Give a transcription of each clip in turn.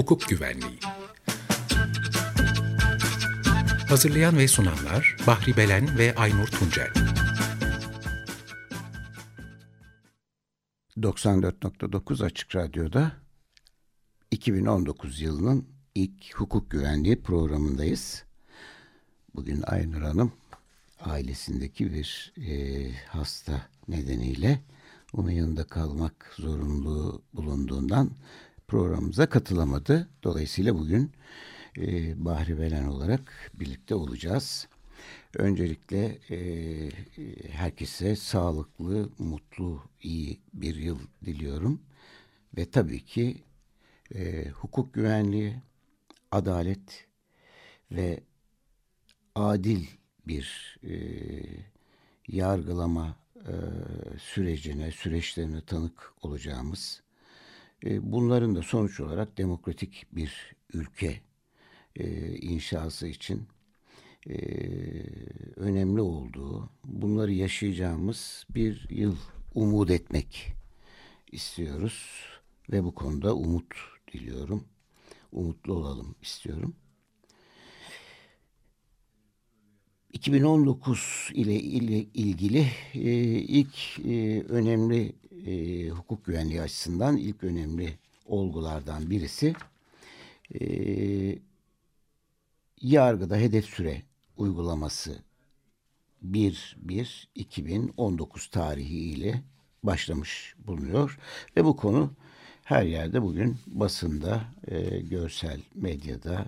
hukuk güvenliği. Hazırlayan ve sunanlar Bahri Belen ve Aynur Tuncel. 94.9 Açık Radyo'da 2019 yılının ilk hukuk güvenliği programındayız. Bugün Aynur Hanım ailesindeki bir e, hasta nedeniyle onun yanında kalmak zorunluluğu bulunduğundan programımıza katılamadı. Dolayısıyla bugün e, Bahri Velen olarak birlikte olacağız. Öncelikle e, herkese sağlıklı, mutlu, iyi bir yıl diliyorum. Ve tabii ki e, hukuk güvenliği, adalet ve adil bir e, yargılama e, sürecine, süreçlerine tanık olacağımız, e, bunların da sonuç olarak demokratik bir ülke e, inşası için e, önemli olduğu, bunları yaşayacağımız bir yıl umut etmek istiyoruz ve bu konuda umut diliyorum. Umutlu olalım istiyorum. 2019 ile ilgili e, ilk e, önemli e, hukuk güvenliği açısından ilk önemli olgulardan birisi e, yargıda hedef süre uygulaması 1-1-2019 tarihi ile başlamış bulunuyor. Ve bu konu her yerde bugün basında, e, görsel medyada,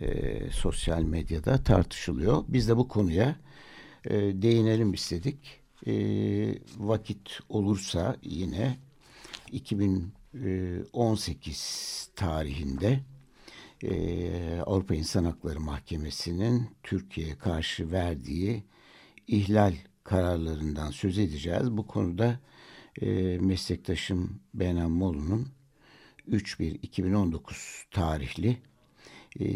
e, sosyal medyada tartışılıyor. Biz de bu konuya e, değinelim istedik. E, vakit olursa yine 2018 tarihinde e, Avrupa İnsan Hakları Mahkemesi'nin Türkiye'ye karşı verdiği ihlal kararlarından söz edeceğiz. Bu konuda e, meslektaşım Benan Molu'nun 3-1-2019 tarihli e,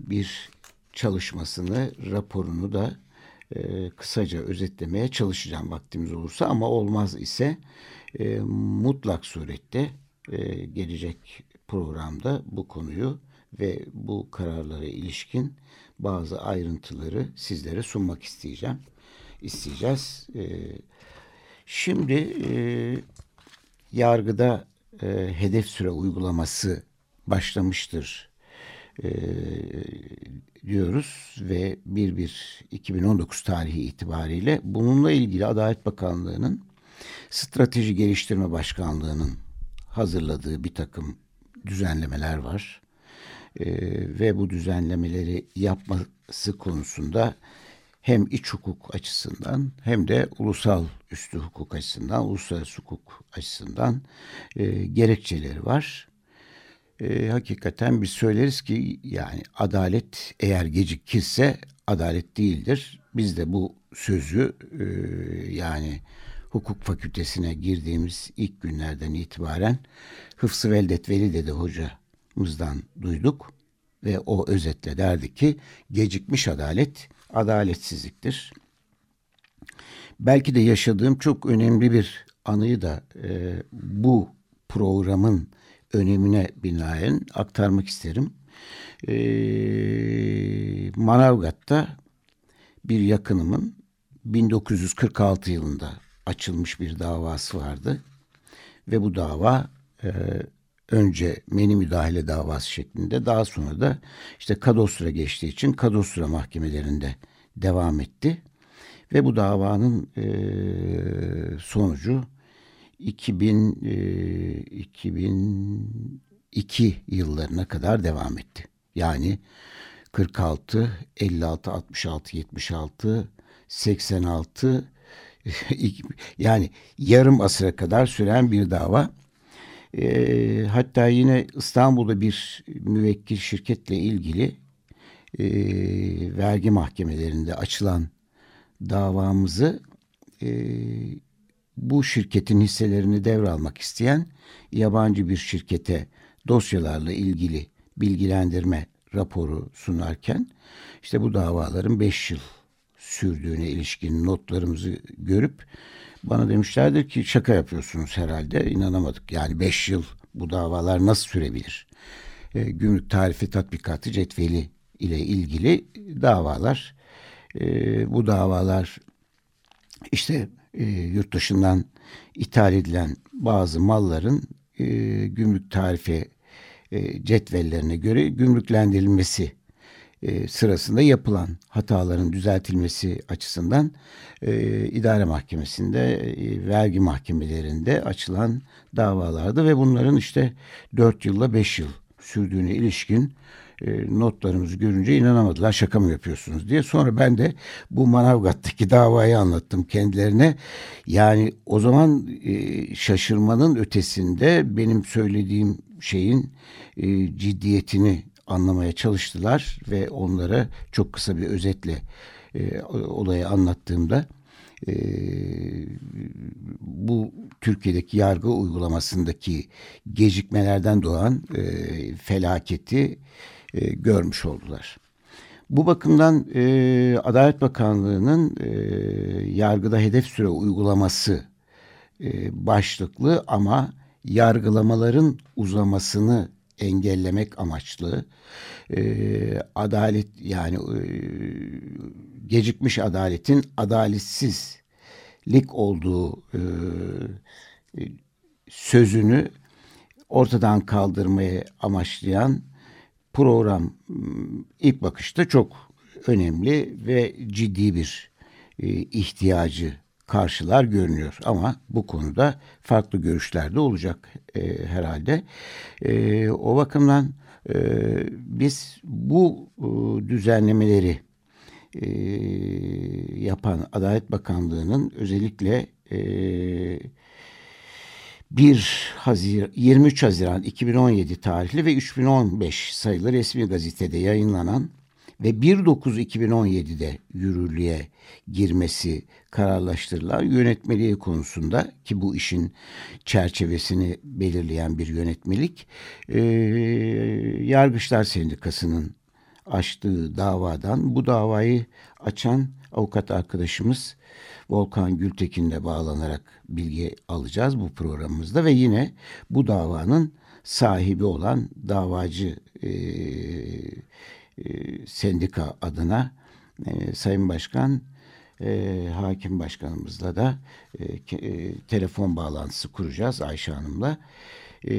bir çalışmasını, raporunu da e, kısaca özetlemeye çalışacağım vaktimiz olursa ama olmaz ise e, mutlak surette e, gelecek programda bu konuyu ve bu kararlara ilişkin bazı ayrıntıları sizlere sunmak isteyeceğim. isteyeceğiz. Şimdi yargıda e, hedef süre uygulaması başlamıştır e, diyoruz ve 1-1-2019 tarihi itibariyle bununla ilgili Adalet Bakanlığı'nın Strateji Geliştirme Başkanlığı'nın hazırladığı bir takım düzenlemeler var. E, ve bu düzenlemeleri yapması konusunda hem iç hukuk açısından hem de ulusal üstü hukuk açısından, uluslararası hukuk açısından e, gerekçeleri var. E, hakikaten biz söyleriz ki yani adalet eğer gecikirse adalet değildir. Biz de bu sözü e, yani hukuk fakültesine girdiğimiz ilk günlerden itibaren Hıfzı Veldet Veli dedi hocamızdan duyduk ve o özetle derdi ki gecikmiş adalet adaletsizliktir. Belki de yaşadığım çok önemli bir anıyı da e, bu programın önemine binaen aktarmak isterim. E, Manavgat'ta bir yakınımın 1946 yılında açılmış bir davası vardı. Ve bu dava e, önce meni müdahale davası şeklinde daha sonra da işte kadostra geçtiği için kadostra mahkemelerinde devam etti. Ve bu davanın e, sonucu 2000 e, 2002 yıllarına kadar devam etti. Yani 46, 56, 66, 76, 86 yani yarım asıra kadar süren bir dava. E, hatta yine İstanbul'da bir müvekkil şirketle ilgili e, vergi mahkemelerinde açılan davamızı e, bu şirketin hisselerini devralmak isteyen yabancı bir şirkete dosyalarla ilgili bilgilendirme raporu sunarken işte bu davaların 5 yıl sürdüğüne ilişkin notlarımızı görüp bana demişlerdir ki şaka yapıyorsunuz herhalde inanamadık. Yani beş yıl bu davalar nasıl sürebilir? E, gümrük tarifi tatbikatı cetveli ile ilgili davalar. E, bu davalar işte e, yurt dışından ithal edilen bazı malların e, gümrük tarifi e, cetvellerine göre gümrüklendirilmesi e, sırasında yapılan hataların düzeltilmesi açısından e, idare mahkemesinde, e, vergi mahkemelerinde açılan davalardı ve bunların işte 4 yılla 5 yıl sürdüğüne ilişkin e, notlarımızı görünce inanamadılar şaka mı yapıyorsunuz diye. Sonra ben de bu Manavgat'taki davayı anlattım kendilerine. Yani o zaman e, şaşırmanın ötesinde benim söylediğim şeyin e, ciddiyetini anlamaya çalıştılar ve onlara çok kısa bir özetle e, olayı anlattığımda e, bu Türkiye'deki yargı uygulamasındaki gecikmelerden doğan e, felaketi e, görmüş oldular. Bu bakımdan e, Adalet Bakanlığı'nın e, yargıda hedef süre uygulaması e, başlıklı ama yargılamaların uzamasını engellemek amaçlı e, adalet yani e, gecikmiş adaletin adaletsizlik olduğu e, sözünü ortadan kaldırmaya amaçlayan program ilk bakışta çok önemli ve ciddi bir e, ihtiyacı karşılar görünüyor. Ama bu konuda farklı görüşler de olacak e, herhalde. E, o bakımdan e, biz bu e, düzenlemeleri e, yapan Adalet Bakanlığı'nın özellikle e, 1 Haziran 23 Haziran 2017 tarihli ve 3015 sayılı resmi gazetede yayınlanan ve 1.9.2017'de yürürlüğe girmesi kararlaştırılan yönetmeliği konusunda ki bu işin çerçevesini belirleyen bir yönetmelik e, Yargıçlar Sendikası'nın açtığı davadan bu davayı açan avukat arkadaşımız Volkan Gültekin'le bağlanarak bilgi alacağız bu programımızda ve yine bu davanın sahibi olan davacı e, e, sendika adına e, Sayın Başkan e, Hakim Başkanımızla da e, e, telefon bağlantısı kuracağız Ayşe Hanım'la. E,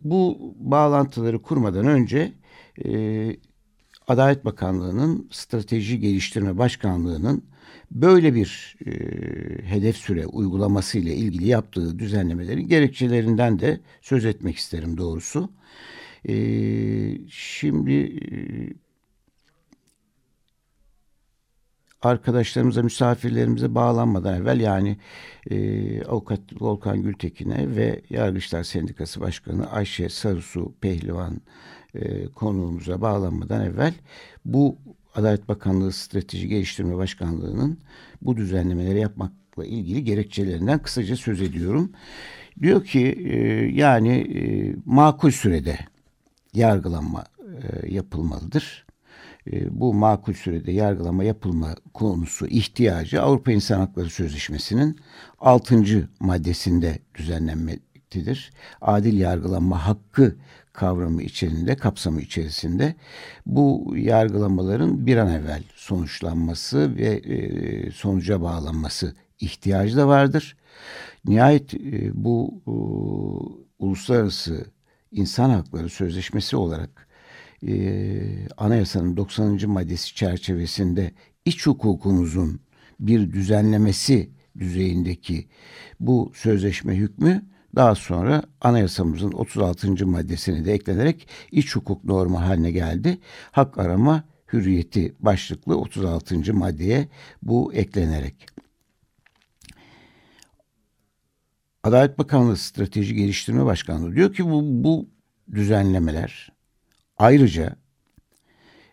bu bağlantıları kurmadan önce e, Adalet Bakanlığı'nın Strateji Geliştirme Başkanlığı'nın böyle bir e, hedef süre uygulaması ile ilgili yaptığı düzenlemelerin gerekçelerinden de söz etmek isterim doğrusu. E, şimdi e, arkadaşlarımıza, misafirlerimize bağlanmadan evvel yani e, avukat Volkan Gültekin'e ve Yargıçlar Sendikası Başkanı Ayşe Sarısu Pehlivan e, konuğumuza bağlanmadan evvel bu Adalet Bakanlığı Strateji Geliştirme Başkanlığı'nın bu düzenlemeleri yapmakla ilgili gerekçelerinden kısaca söz ediyorum. Diyor ki e, yani e, makul sürede yargılanma e, yapılmalıdır. E, bu makul sürede yargılama yapılma konusu ihtiyacı Avrupa İnsan Hakları Sözleşmesi'nin 6. maddesinde düzenlenmektedir. Adil yargılanma hakkı kavramı içerisinde, kapsamı içerisinde bu yargılamaların bir an evvel sonuçlanması ve e, sonuca bağlanması ihtiyacı da vardır. Nihayet bu uluslararası insan hakları sözleşmesi olarak e, anayasanın 90. maddesi çerçevesinde iç hukukumuzun bir düzenlemesi düzeyindeki bu sözleşme hükmü daha sonra anayasamızın 36. maddesine de eklenerek iç hukuk normu haline geldi. Hak arama hürriyeti başlıklı 36. maddeye bu eklenerek. Adalet Bakanlığı Strateji Geliştirme Başkanlığı diyor ki bu, bu düzenlemeler ayrıca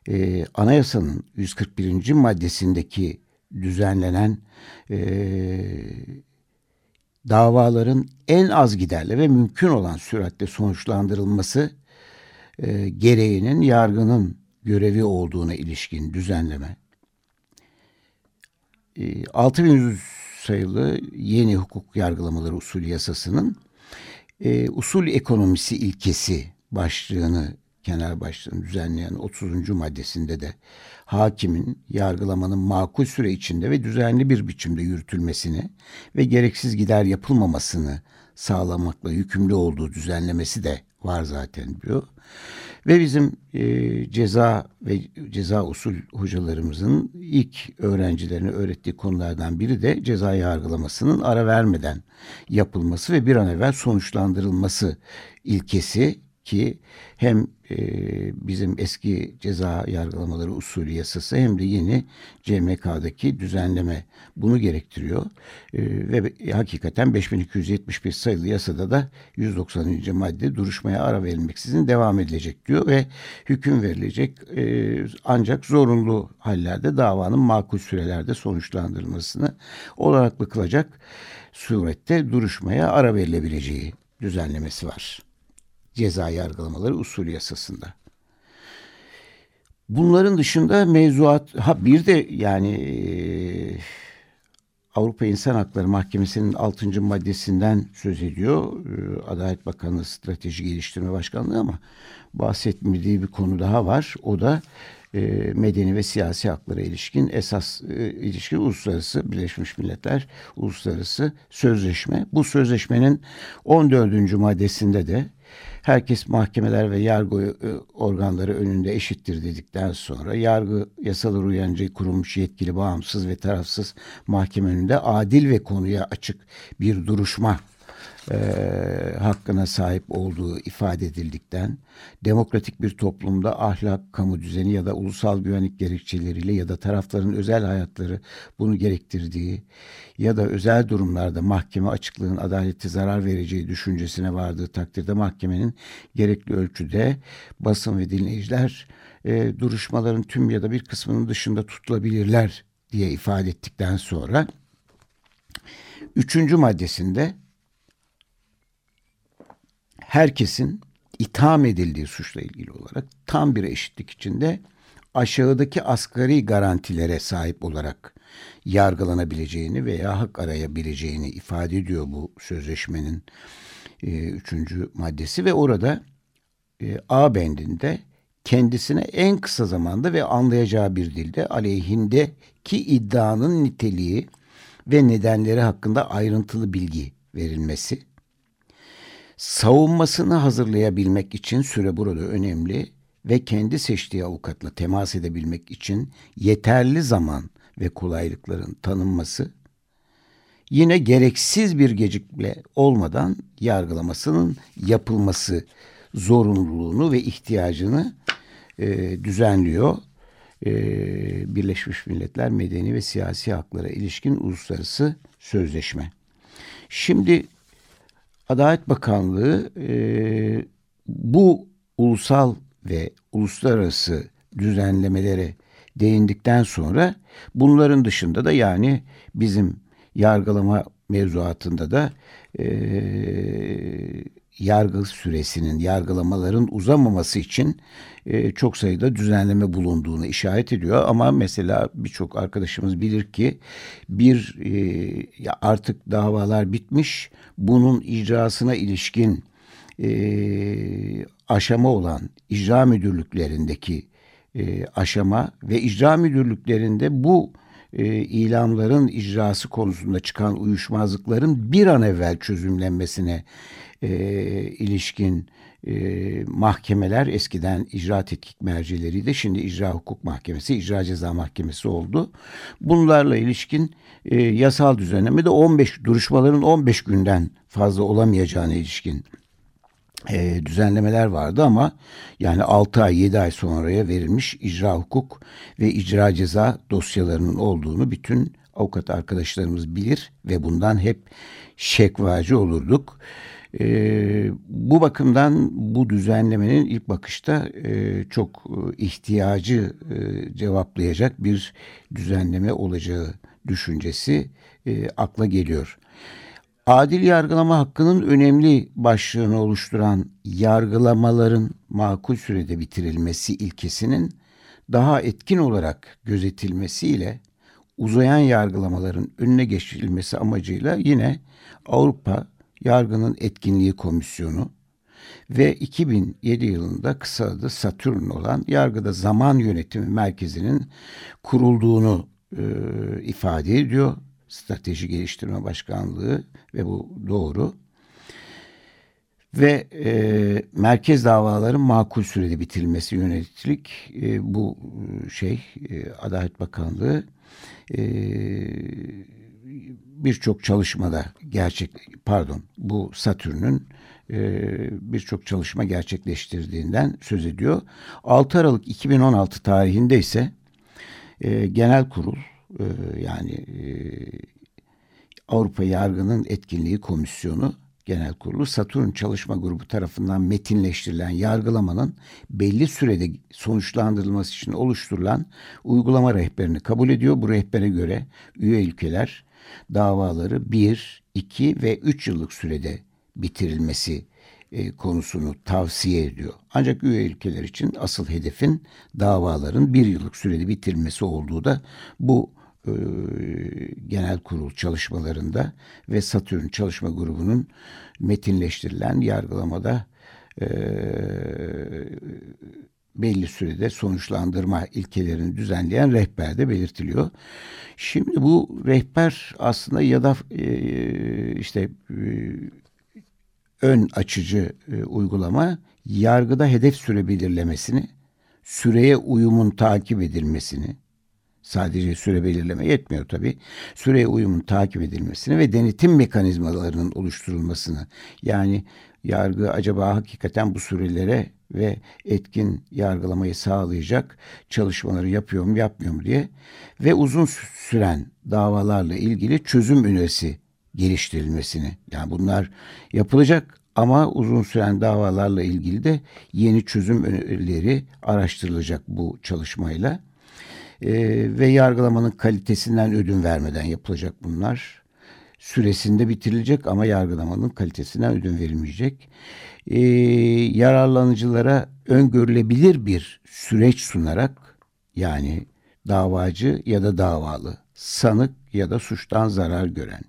e, anayasanın 141. maddesindeki düzenlenen e, davaların en az giderle ve mümkün olan süratle sonuçlandırılması e, gereğinin yargının görevi olduğuna ilişkin düzenleme. E, 6100 sayılı yeni hukuk yargılamaları usulü yasasının e, usul ekonomisi ilkesi başlığını kenar başlığını düzenleyen 30. maddesinde de hakimin yargılamanın makul süre içinde ve düzenli bir biçimde yürütülmesini ve gereksiz gider yapılmamasını sağlamakla yükümlü olduğu düzenlemesi de var zaten diyor. Ve bizim e, ceza ve ceza usul hocalarımızın ilk öğrencilerine öğrettiği konulardan biri de ceza yargılamasının ara vermeden yapılması ve bir an evvel sonuçlandırılması ilkesi ki hem e, bizim eski ceza yargılamaları usulü yasası hem de yeni CMK'daki düzenleme bunu gerektiriyor. E, ve hakikaten 5271 sayılı yasada da 190. madde duruşmaya ara verilmeksizin devam edilecek diyor ve hüküm verilecek e, ancak zorunlu hallerde davanın makul sürelerde sonuçlandırılmasını olanaklı kılacak surette duruşmaya ara verilebileceği düzenlemesi var ceza yargılamaları usulü yasasında. Bunların dışında mevzuat ha bir de yani e, Avrupa İnsan Hakları Mahkemesi'nin 6. maddesinden söz ediyor. E, Adalet Bakanlığı Strateji Geliştirme Başkanlığı ama bahsetmediği bir konu daha var. O da e, medeni ve siyasi haklara ilişkin esas e, ilişkin uluslararası Birleşmiş Milletler Uluslararası Sözleşme. Bu sözleşmenin 14. maddesinde de herkes mahkemeler ve yargı e, organları önünde eşittir dedikten sonra yargı yasalar uyanınca kurulmuş yetkili, bağımsız ve tarafsız mahkeme önünde adil ve konuya açık bir duruşma e, hakkına sahip olduğu ifade edildikten, demokratik bir toplumda ahlak, kamu düzeni ya da ulusal güvenlik gerekçeleriyle ya da tarafların özel hayatları bunu gerektirdiği ya da özel durumlarda mahkeme açıklığın adaleti zarar vereceği düşüncesine vardığı takdirde mahkemenin gerekli ölçüde basın ve dinleyiciler e, duruşmaların tüm ya da bir kısmının dışında tutulabilirler diye ifade ettikten sonra üçüncü maddesinde herkesin itham edildiği suçla ilgili olarak tam bir eşitlik içinde aşağıdaki asgari garantilere sahip olarak yargılanabileceğini veya hak arayabileceğini ifade ediyor bu sözleşmenin e, üçüncü maddesi ve orada e, A bendinde kendisine en kısa zamanda ve anlayacağı bir dilde aleyhindeki iddianın niteliği ve nedenleri hakkında ayrıntılı bilgi verilmesi Savunmasını hazırlayabilmek için süre burada önemli ve kendi seçtiği avukatla temas edebilmek için yeterli zaman ve kolaylıkların tanınması, yine gereksiz bir gecikme olmadan yargılamasının yapılması zorunluluğunu ve ihtiyacını e, düzenliyor. E, Birleşmiş Milletler Medeni ve Siyasi Haklara ilişkin uluslararası sözleşme. Şimdi Adalet Bakanlığı e, bu ulusal ve uluslararası düzenlemelere değindikten sonra bunların dışında da yani bizim yargılama mevzuatında da e, yargı süresinin, yargılamaların uzamaması için e, çok sayıda düzenleme bulunduğunu işaret ediyor. Ama mesela birçok arkadaşımız bilir ki bir e, artık davalar bitmiş, bunun icrasına ilişkin e, aşama olan icra müdürlüklerindeki e, aşama ve icra müdürlüklerinde bu e, ilamların icrası konusunda çıkan uyuşmazlıkların bir an evvel çözümlenmesine e, ilişkin e, mahkemeler eskiden icra tetkik mercileriydi. Şimdi icra hukuk mahkemesi, icra ceza mahkemesi oldu. Bunlarla ilişkin e, yasal düzenleme de 15 duruşmaların 15 günden fazla olamayacağına ilişkin e, düzenlemeler vardı ama yani 6 ay 7 ay sonraya verilmiş icra hukuk ve icra ceza dosyalarının olduğunu bütün avukat arkadaşlarımız bilir ve bundan hep şekvacı olurduk. E, bu bakımdan bu düzenlemenin ilk bakışta e, çok ihtiyacı e, cevaplayacak bir düzenleme olacağı düşüncesi e, akla geliyor. Adil yargılama hakkının önemli başlığını oluşturan yargılamaların makul sürede bitirilmesi ilkesinin daha etkin olarak gözetilmesiyle uzayan yargılamaların önüne geçirilmesi amacıyla yine Avrupa Yargının Etkinliği Komisyonu ve 2007 yılında kısa adı Satürn olan Yargıda Zaman Yönetimi Merkezi'nin kurulduğunu e, ifade ediyor. Strateji Geliştirme Başkanlığı ve bu doğru. Ve e, merkez davaların makul sürede bitirilmesi yönelik e, bu şey e, Adalet Bakanlığı e, birçok çalışmada gerçek pardon bu Satürn'ün e, birçok çalışma gerçekleştirdiğinden söz ediyor. 6 Aralık 2016 tarihinde ise e, genel kurul e, yani Avrupa Yargı'nın Etkinliği Komisyonu Genel Kurulu Satürn Çalışma Grubu tarafından metinleştirilen yargılamanın belli sürede sonuçlandırılması için oluşturulan uygulama rehberini kabul ediyor. Bu rehbere göre üye ülkeler davaları 1, 2 ve 3 yıllık sürede bitirilmesi e, konusunu tavsiye ediyor. Ancak üye ülkeler için asıl hedefin davaların bir yıllık sürede bitirilmesi olduğu da bu e, genel kurul çalışmalarında ve Satürn çalışma grubunun metinleştirilen yargılamada e, belli sürede sonuçlandırma ilkelerini düzenleyen rehberde belirtiliyor. Şimdi bu rehber aslında ya da e, işte e, ön açıcı e, uygulama yargıda hedef süre belirlemesini, süreye uyumun takip edilmesini, sadece süre belirleme yetmiyor tabii. Süreye uyumun takip edilmesini ve denetim mekanizmalarının oluşturulmasını yani yargı acaba hakikaten bu sürelere ve etkin yargılamayı sağlayacak çalışmaları yapıyor mu yapmıyor mu diye ve uzun süren davalarla ilgili çözüm önerisi geliştirilmesini yani bunlar yapılacak ama uzun süren davalarla ilgili de yeni çözüm önerileri araştırılacak bu çalışmayla e, ve yargılamanın kalitesinden ödün vermeden yapılacak bunlar. Süresinde bitirilecek ama yargılamanın kalitesinden ödün verilmeyecek. E, yararlanıcılara öngörülebilir bir süreç sunarak yani davacı ya da davalı, sanık ya da suçtan zarar gören,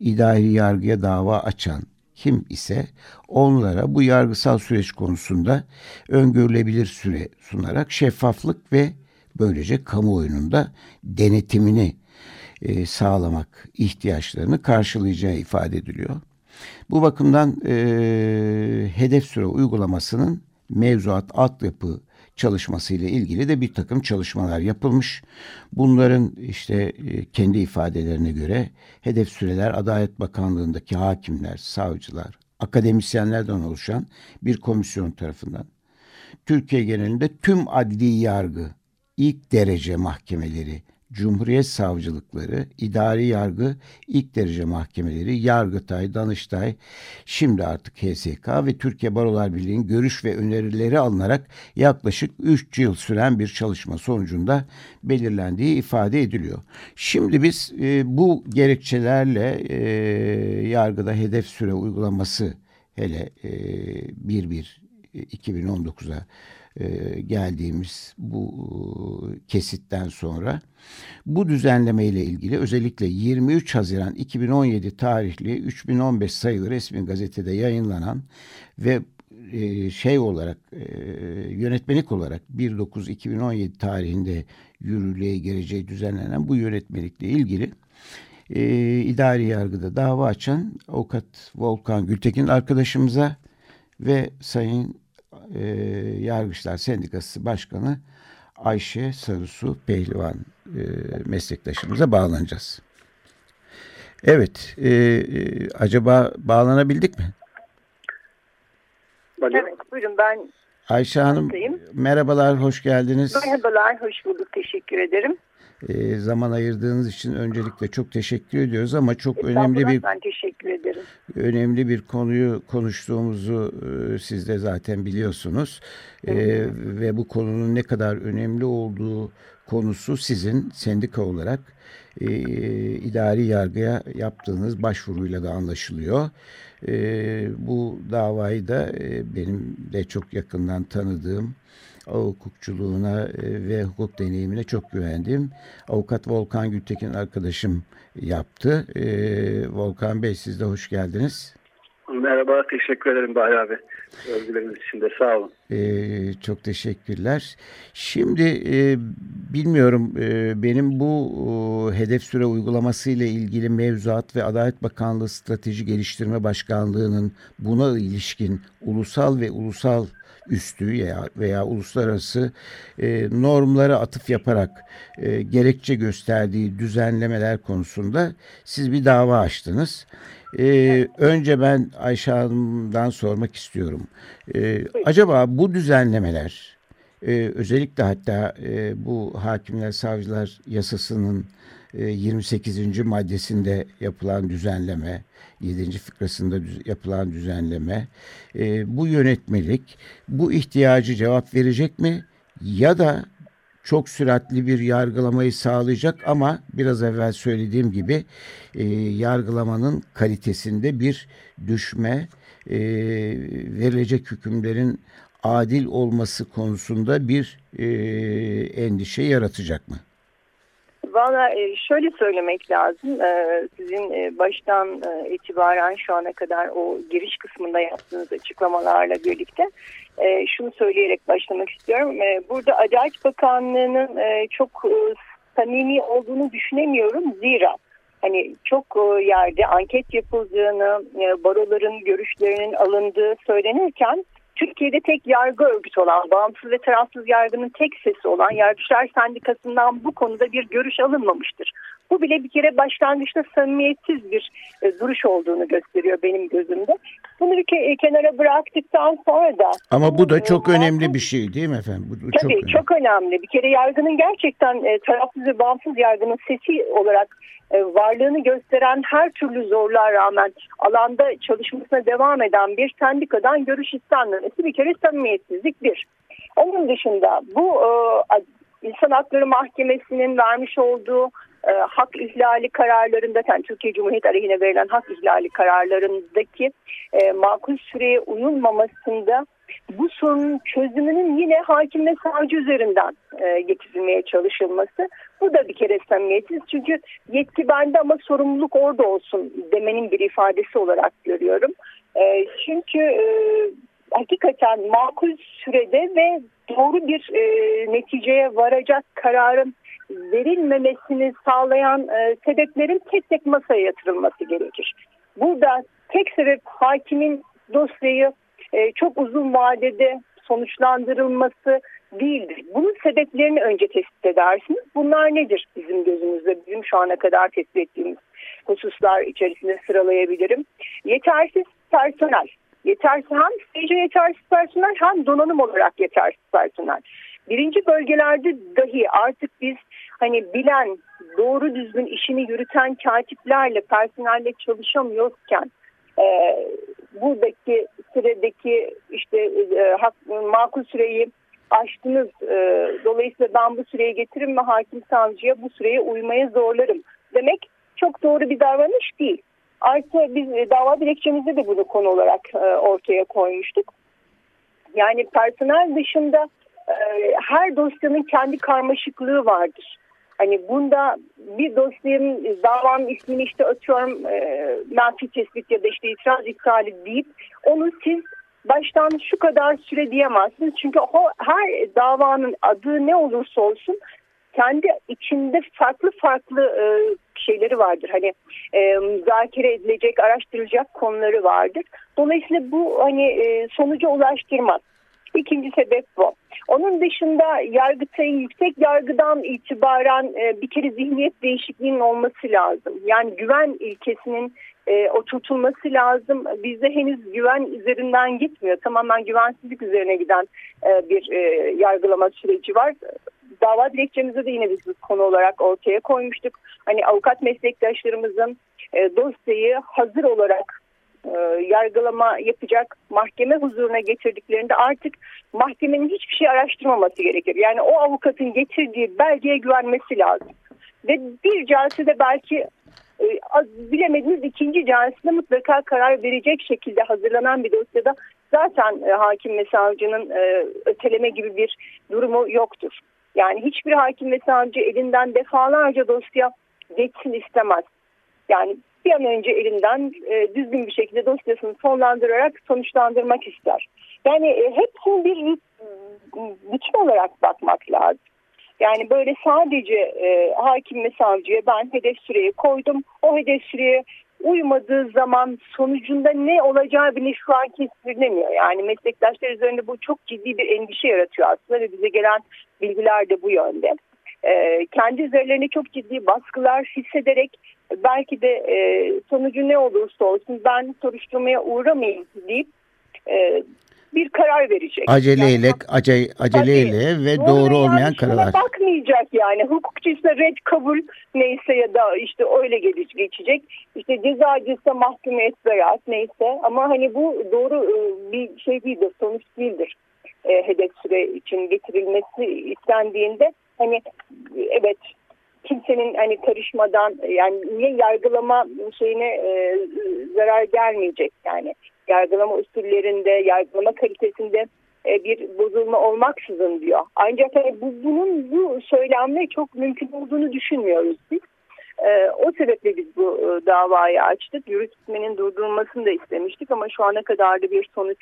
idari yargıya dava açan kim ise onlara bu yargısal süreç konusunda öngörülebilir süre sunarak şeffaflık ve böylece kamuoyunun da denetimini e, sağlamak ihtiyaçlarını karşılayacağı ifade ediliyor. Bu bakımdan e, hedef süre uygulamasının mevzuat altyapı çalışması ile ilgili de bir takım çalışmalar yapılmış. Bunların işte e, kendi ifadelerine göre hedef süreler Adalet Bakanlığı'ndaki hakimler, savcılar, akademisyenlerden oluşan bir komisyon tarafından Türkiye genelinde tüm adli yargı, ilk derece mahkemeleri, Cumhuriyet savcılıkları, idari yargı, ilk derece mahkemeleri, Yargıtay, Danıştay, şimdi artık HSK ve Türkiye Barolar Birliği'nin görüş ve önerileri alınarak yaklaşık 3 yıl süren bir çalışma sonucunda belirlendiği ifade ediliyor. Şimdi biz e, bu gerekçelerle e, yargıda hedef süre uygulaması hele e, 1-1 2019'a e, geldiğimiz bu e, kesitten sonra. Bu düzenleme ile ilgili özellikle 23 Haziran 2017 tarihli 3015 sayılı resmi gazetede yayınlanan ve e, şey olarak yönetmelik olarak 1.9.2017 tarihinde yürürlüğe gireceği düzenlenen bu yönetmelikle ilgili idari yargıda dava açan avukat Volkan Gültekin arkadaşımıza ve Sayın e, Yargıçlar Sendikası Başkanı Ayşe Sarısu Pehlivan e, meslektaşımıza bağlanacağız. Evet, e, e, acaba bağlanabildik mi? Evet, buyurun ben Ayşe Hanım, Buradayım. merhabalar, hoş geldiniz. Merhabalar, hoş bulduk. Teşekkür ederim. E, zaman ayırdığınız için öncelikle çok teşekkür ediyoruz ama çok önemli bir Ben teşekkür ederim. önemli bir konuyu konuştuğumuzu e, siz de zaten biliyorsunuz. E, ve bu konunun ne kadar önemli olduğu konusu sizin sendika olarak e, idari yargıya yaptığınız başvuruyla da anlaşılıyor. E, bu davayı da e, benim de çok yakından tanıdığım hukukçuluğuna e, ve hukuk deneyimine çok güvendim. Avukat Volkan Gültekin arkadaşım yaptı. E, Volkan Bey siz de hoş geldiniz. Merhaba, teşekkür ederim Bahri abi. Övgüleriniz için de sağ olun. Ee, çok teşekkürler. Şimdi e, bilmiyorum e, benim bu e, hedef süre uygulaması ile ilgili mevzuat ve Adalet Bakanlığı Strateji Geliştirme Başkanlığı'nın buna ilişkin ulusal ve ulusal üstü veya, veya uluslararası e, normlara atıf yaparak e, gerekçe gösterdiği düzenlemeler konusunda siz bir dava açtınız. Ee, önce ben Ayşe Hanım'dan sormak istiyorum. Ee, acaba bu düzenlemeler e, özellikle hatta e, bu hakimler savcılar yasasının e, 28. maddesinde yapılan düzenleme, 7. fıkrasında düz, yapılan düzenleme, e, bu yönetmelik bu ihtiyacı cevap verecek mi? Ya da çok süratli bir yargılamayı sağlayacak ama biraz evvel söylediğim gibi e, yargılamanın kalitesinde bir düşme, e, verilecek hükümlerin adil olması konusunda bir e, endişe yaratacak mı? Valla e, şöyle söylemek lazım. E, sizin e, baştan itibaren şu ana kadar o giriş kısmında yaptığınız açıklamalarla birlikte şunu söyleyerek başlamak istiyorum. Burada Adalet Bakanlığı'nın çok samimi olduğunu düşünemiyorum. Zira hani çok yerde anket yapıldığını, baroların görüşlerinin alındığı söylenirken Türkiye'de tek yargı örgütü olan, bağımsız ve tarafsız yargının tek sesi olan Yargıçlar Sendikası'ndan bu konuda bir görüş alınmamıştır. Bu bile bir kere başlangıçta samimiyetsiz bir e, duruş olduğunu gösteriyor benim gözümde. Bunu bir ke kenara bıraktıktan sonra da... Ama bu da çok önemli bir şey değil mi efendim? Bu, tabii çok önemli. çok önemli. Bir kere yargının gerçekten e, tarafsız ve bağımsız yargının sesi olarak e, varlığını gösteren her türlü zorluğa rağmen alanda çalışmasına devam eden bir sendikadan görüş istenmemesi bir kere samimiyetsizlik bir. Onun dışında bu e, İnsan Hakları Mahkemesi'nin vermiş olduğu e, hak ihlali kararlarında yani Türkiye Cumhuriyeti aleyhine verilen hak ihlali kararlarındaki e, makul süreye uyulmamasında bu sorunun çözümünün yine hakim ve savcı üzerinden e, getirilmeye çalışılması. Bu da bir kere samimiyetsiz çünkü yetki bende ama sorumluluk orada olsun demenin bir ifadesi olarak görüyorum. E, çünkü e, hakikaten makul sürede ve doğru bir e, neticeye varacak kararın verilmemesini sağlayan e, sebeplerin tek tek masaya yatırılması gerekir. Burada tek sebep hakimin dosyayı e, çok uzun vadede sonuçlandırılması değildir. Bunun sebeplerini önce tespit edersiniz. Bunlar nedir bizim gözümüzde? Bizim şu ana kadar tespit ettiğimiz hususlar içerisinde sıralayabilirim. Yetersiz personel. Yetersiz hem seyirci yetersiz personel hem donanım olarak yetersiz personel. Birinci bölgelerde dahi artık biz hani bilen, doğru düzgün işini yürüten katiplerle, personelle çalışamıyorken e, buradaki süredeki işte e, hak, makul süreyi aştınız. E, dolayısıyla ben bu süreyi getiririm ve hakim savcıya bu süreye uymaya zorlarım demek çok doğru bir davranış değil. Artı biz e, dava dilekçemizde de bunu konu olarak e, ortaya koymuştuk. Yani personel dışında her dosyanın kendi karmaşıklığı vardır. Hani bunda bir dosyanın davanın ismini işte atıyorum e, menfi tespit ya da işte itiraz iptali deyip onu siz baştan şu kadar süre diyemezsiniz. Çünkü o, her davanın adı ne olursa olsun kendi içinde farklı farklı e, şeyleri vardır. Hani e, müzakere edilecek, araştırılacak konuları vardır. Dolayısıyla bu hani e, sonuca ulaştırmaz. İkinci sebep bu. Onun dışında Yargıtay'ın yüksek yargıdan itibaren e, bir kere zihniyet değişikliğinin olması lazım. Yani güven ilkesinin e, oturtulması lazım. Bizde henüz güven üzerinden gitmiyor. Tamamen güvensizlik üzerine giden e, bir e, yargılama süreci var. Dava dilekçemizde de yine biz bu konu olarak ortaya koymuştuk. Hani avukat meslektaşlarımızın dosyayı hazır olarak e, yargılama yapacak mahkeme huzuruna getirdiklerinde artık mahkemenin hiçbir şey araştırmaması gerekir. Yani o avukatın getirdiği belgeye güvenmesi lazım. Ve bir celsede belki e, bilemediğiniz ikinci celsede mutlaka karar verecek şekilde hazırlanan bir dosyada zaten e, hakim ve savcının öteleme gibi bir durumu yoktur. Yani hiçbir hakim ve savcı elinden defalarca dosya geçsin istemez. Yani bir an önce elinden e, düzgün bir şekilde dosyasını sonlandırarak sonuçlandırmak ister. Yani e, hepsini bir bütün olarak bakmak lazım. Yani böyle sadece e, hakim ve savcıya ben hedef süreyi koydum. O hedef süreye uymadığı zaman sonucunda ne olacağı bile şu an kestirilemiyor. Yani meslektaşlar üzerinde bu çok ciddi bir endişe yaratıyor aslında ve bize gelen bilgiler de bu yönde. E, kendi üzerlerine çok ciddi baskılar hissederek belki de e, sonucu ne olursa olsun ben soruşturmaya uğramayayım deyip e, bir karar verecek. Aceleyle, yani, ace, aceleyle ve doğru olmayan yani kararlar. bakmayacak yani. Hukukçuysa red kabul neyse ya da işte öyle geçecek. İşte cezacıysa mahkumiyet beraat neyse. Ama hani bu doğru e, bir şey değildir, sonuç değildir. E, hedef süre için getirilmesi istendiğinde hani evet kimsenin hani karışmadan yani niye yargılama şeyine e, zarar gelmeyecek yani yargılama usullerinde, yargılama kalitesinde e, bir bozulma olmaksızın diyor. Ancak hani bu, bunun bu söylemle çok mümkün olduğunu düşünmüyoruz biz. E, o sebeple biz bu e, davayı açtık. Yürütmenin durdurulmasını da istemiştik ama şu ana kadar da bir sonuç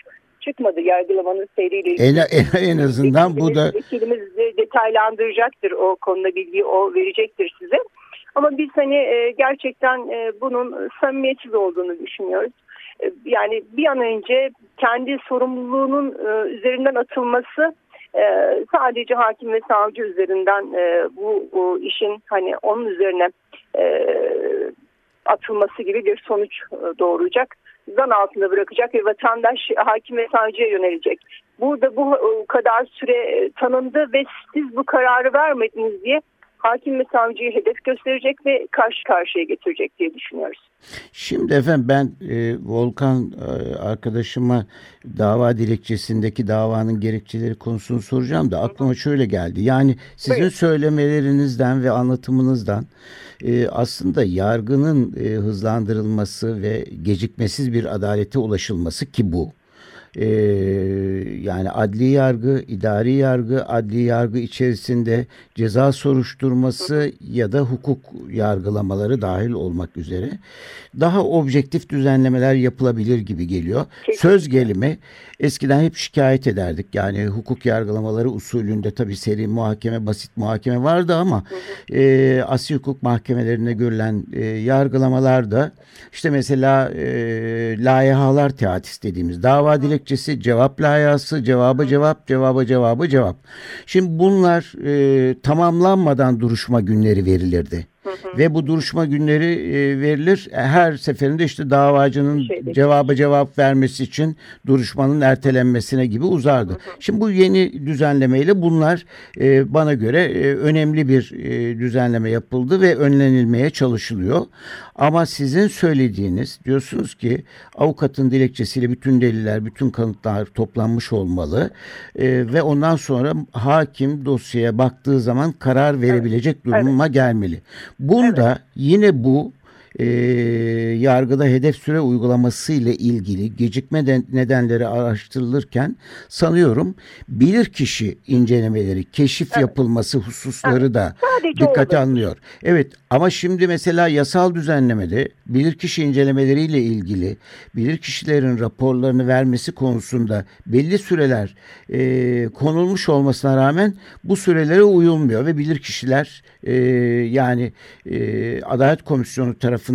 çıkmadı yargılamanın seriyle ilgili. En, en azından bu da... Vekilimiz de detaylandıracaktır o konuda bilgiyi o verecektir size. Ama biz hani e, gerçekten e, bunun samimiyetsiz olduğunu düşünüyoruz. E, yani bir an önce kendi sorumluluğunun e, üzerinden atılması e, sadece hakim ve savcı üzerinden bu, bu işin hani onun üzerine atılması gibi bir sonuç doğuracak. Zan altında bırakacak ve vatandaş hakim ve savcıya yönelecek. Burada bu kadar süre tanındı ve siz bu kararı vermediniz diye hakim ve savcıyı hedef gösterecek ve karşı karşıya getirecek diye düşünüyoruz. Şimdi efendim ben e, Volkan e, arkadaşıma dava dilekçesindeki davanın gerekçeleri konusunu soracağım da aklıma şöyle geldi. Yani sizin Buyurun. söylemelerinizden ve anlatımınızdan e, aslında yargının e, hızlandırılması ve gecikmesiz bir adalete ulaşılması ki bu e, yani adli yargı, idari yargı, adli yargı içerisinde ceza soruşturması ya da hukuk yargılamaları dahil olmak üzere daha objektif düzenlemeler yapılabilir gibi geliyor. Söz gelimi eskiden hep şikayet ederdik. Yani hukuk yargılamaları usulünde tabii seri muhakeme, basit muhakeme vardı ama e, asli hukuk mahkemelerinde görülen e, yargılamalarda işte mesela e, layihalar teatis dediğimiz dava dilekçesi, cevap layihası, cevabı cevap, cevaba cevabı cevap. Şimdi bunlar e, tamamlanmadan duruşma günleri verilirdi. Ve bu duruşma günleri e, verilir. E, her seferinde işte davacının şey cevabı cevap vermesi için duruşmanın ertelenmesine gibi uzardı. Hı hı. Şimdi bu yeni düzenlemeyle bunlar e, bana göre e, önemli bir e, düzenleme yapıldı ve önlenilmeye çalışılıyor. Ama sizin söylediğiniz diyorsunuz ki avukatın dilekçesiyle bütün deliller, bütün kanıtlar toplanmış olmalı e, ve ondan sonra hakim dosyaya baktığı zaman karar verebilecek evet. duruma evet. gelmeli. Bunda evet. yine bu e, yargıda hedef süre uygulaması ile ilgili gecikme nedenleri araştırılırken sanıyorum bilir kişi incelemeleri, keşif evet. yapılması hususları evet. da Sadece dikkate alınıyor. Evet ama şimdi mesela yasal düzenlemede bilirkişi incelemeleriyle ilgili bilirkişilerin raporlarını vermesi konusunda belli süreler e, konulmuş olmasına rağmen bu sürelere uyulmuyor ve bilirkişiler e, yani e, Adalet Komisyonu tarafından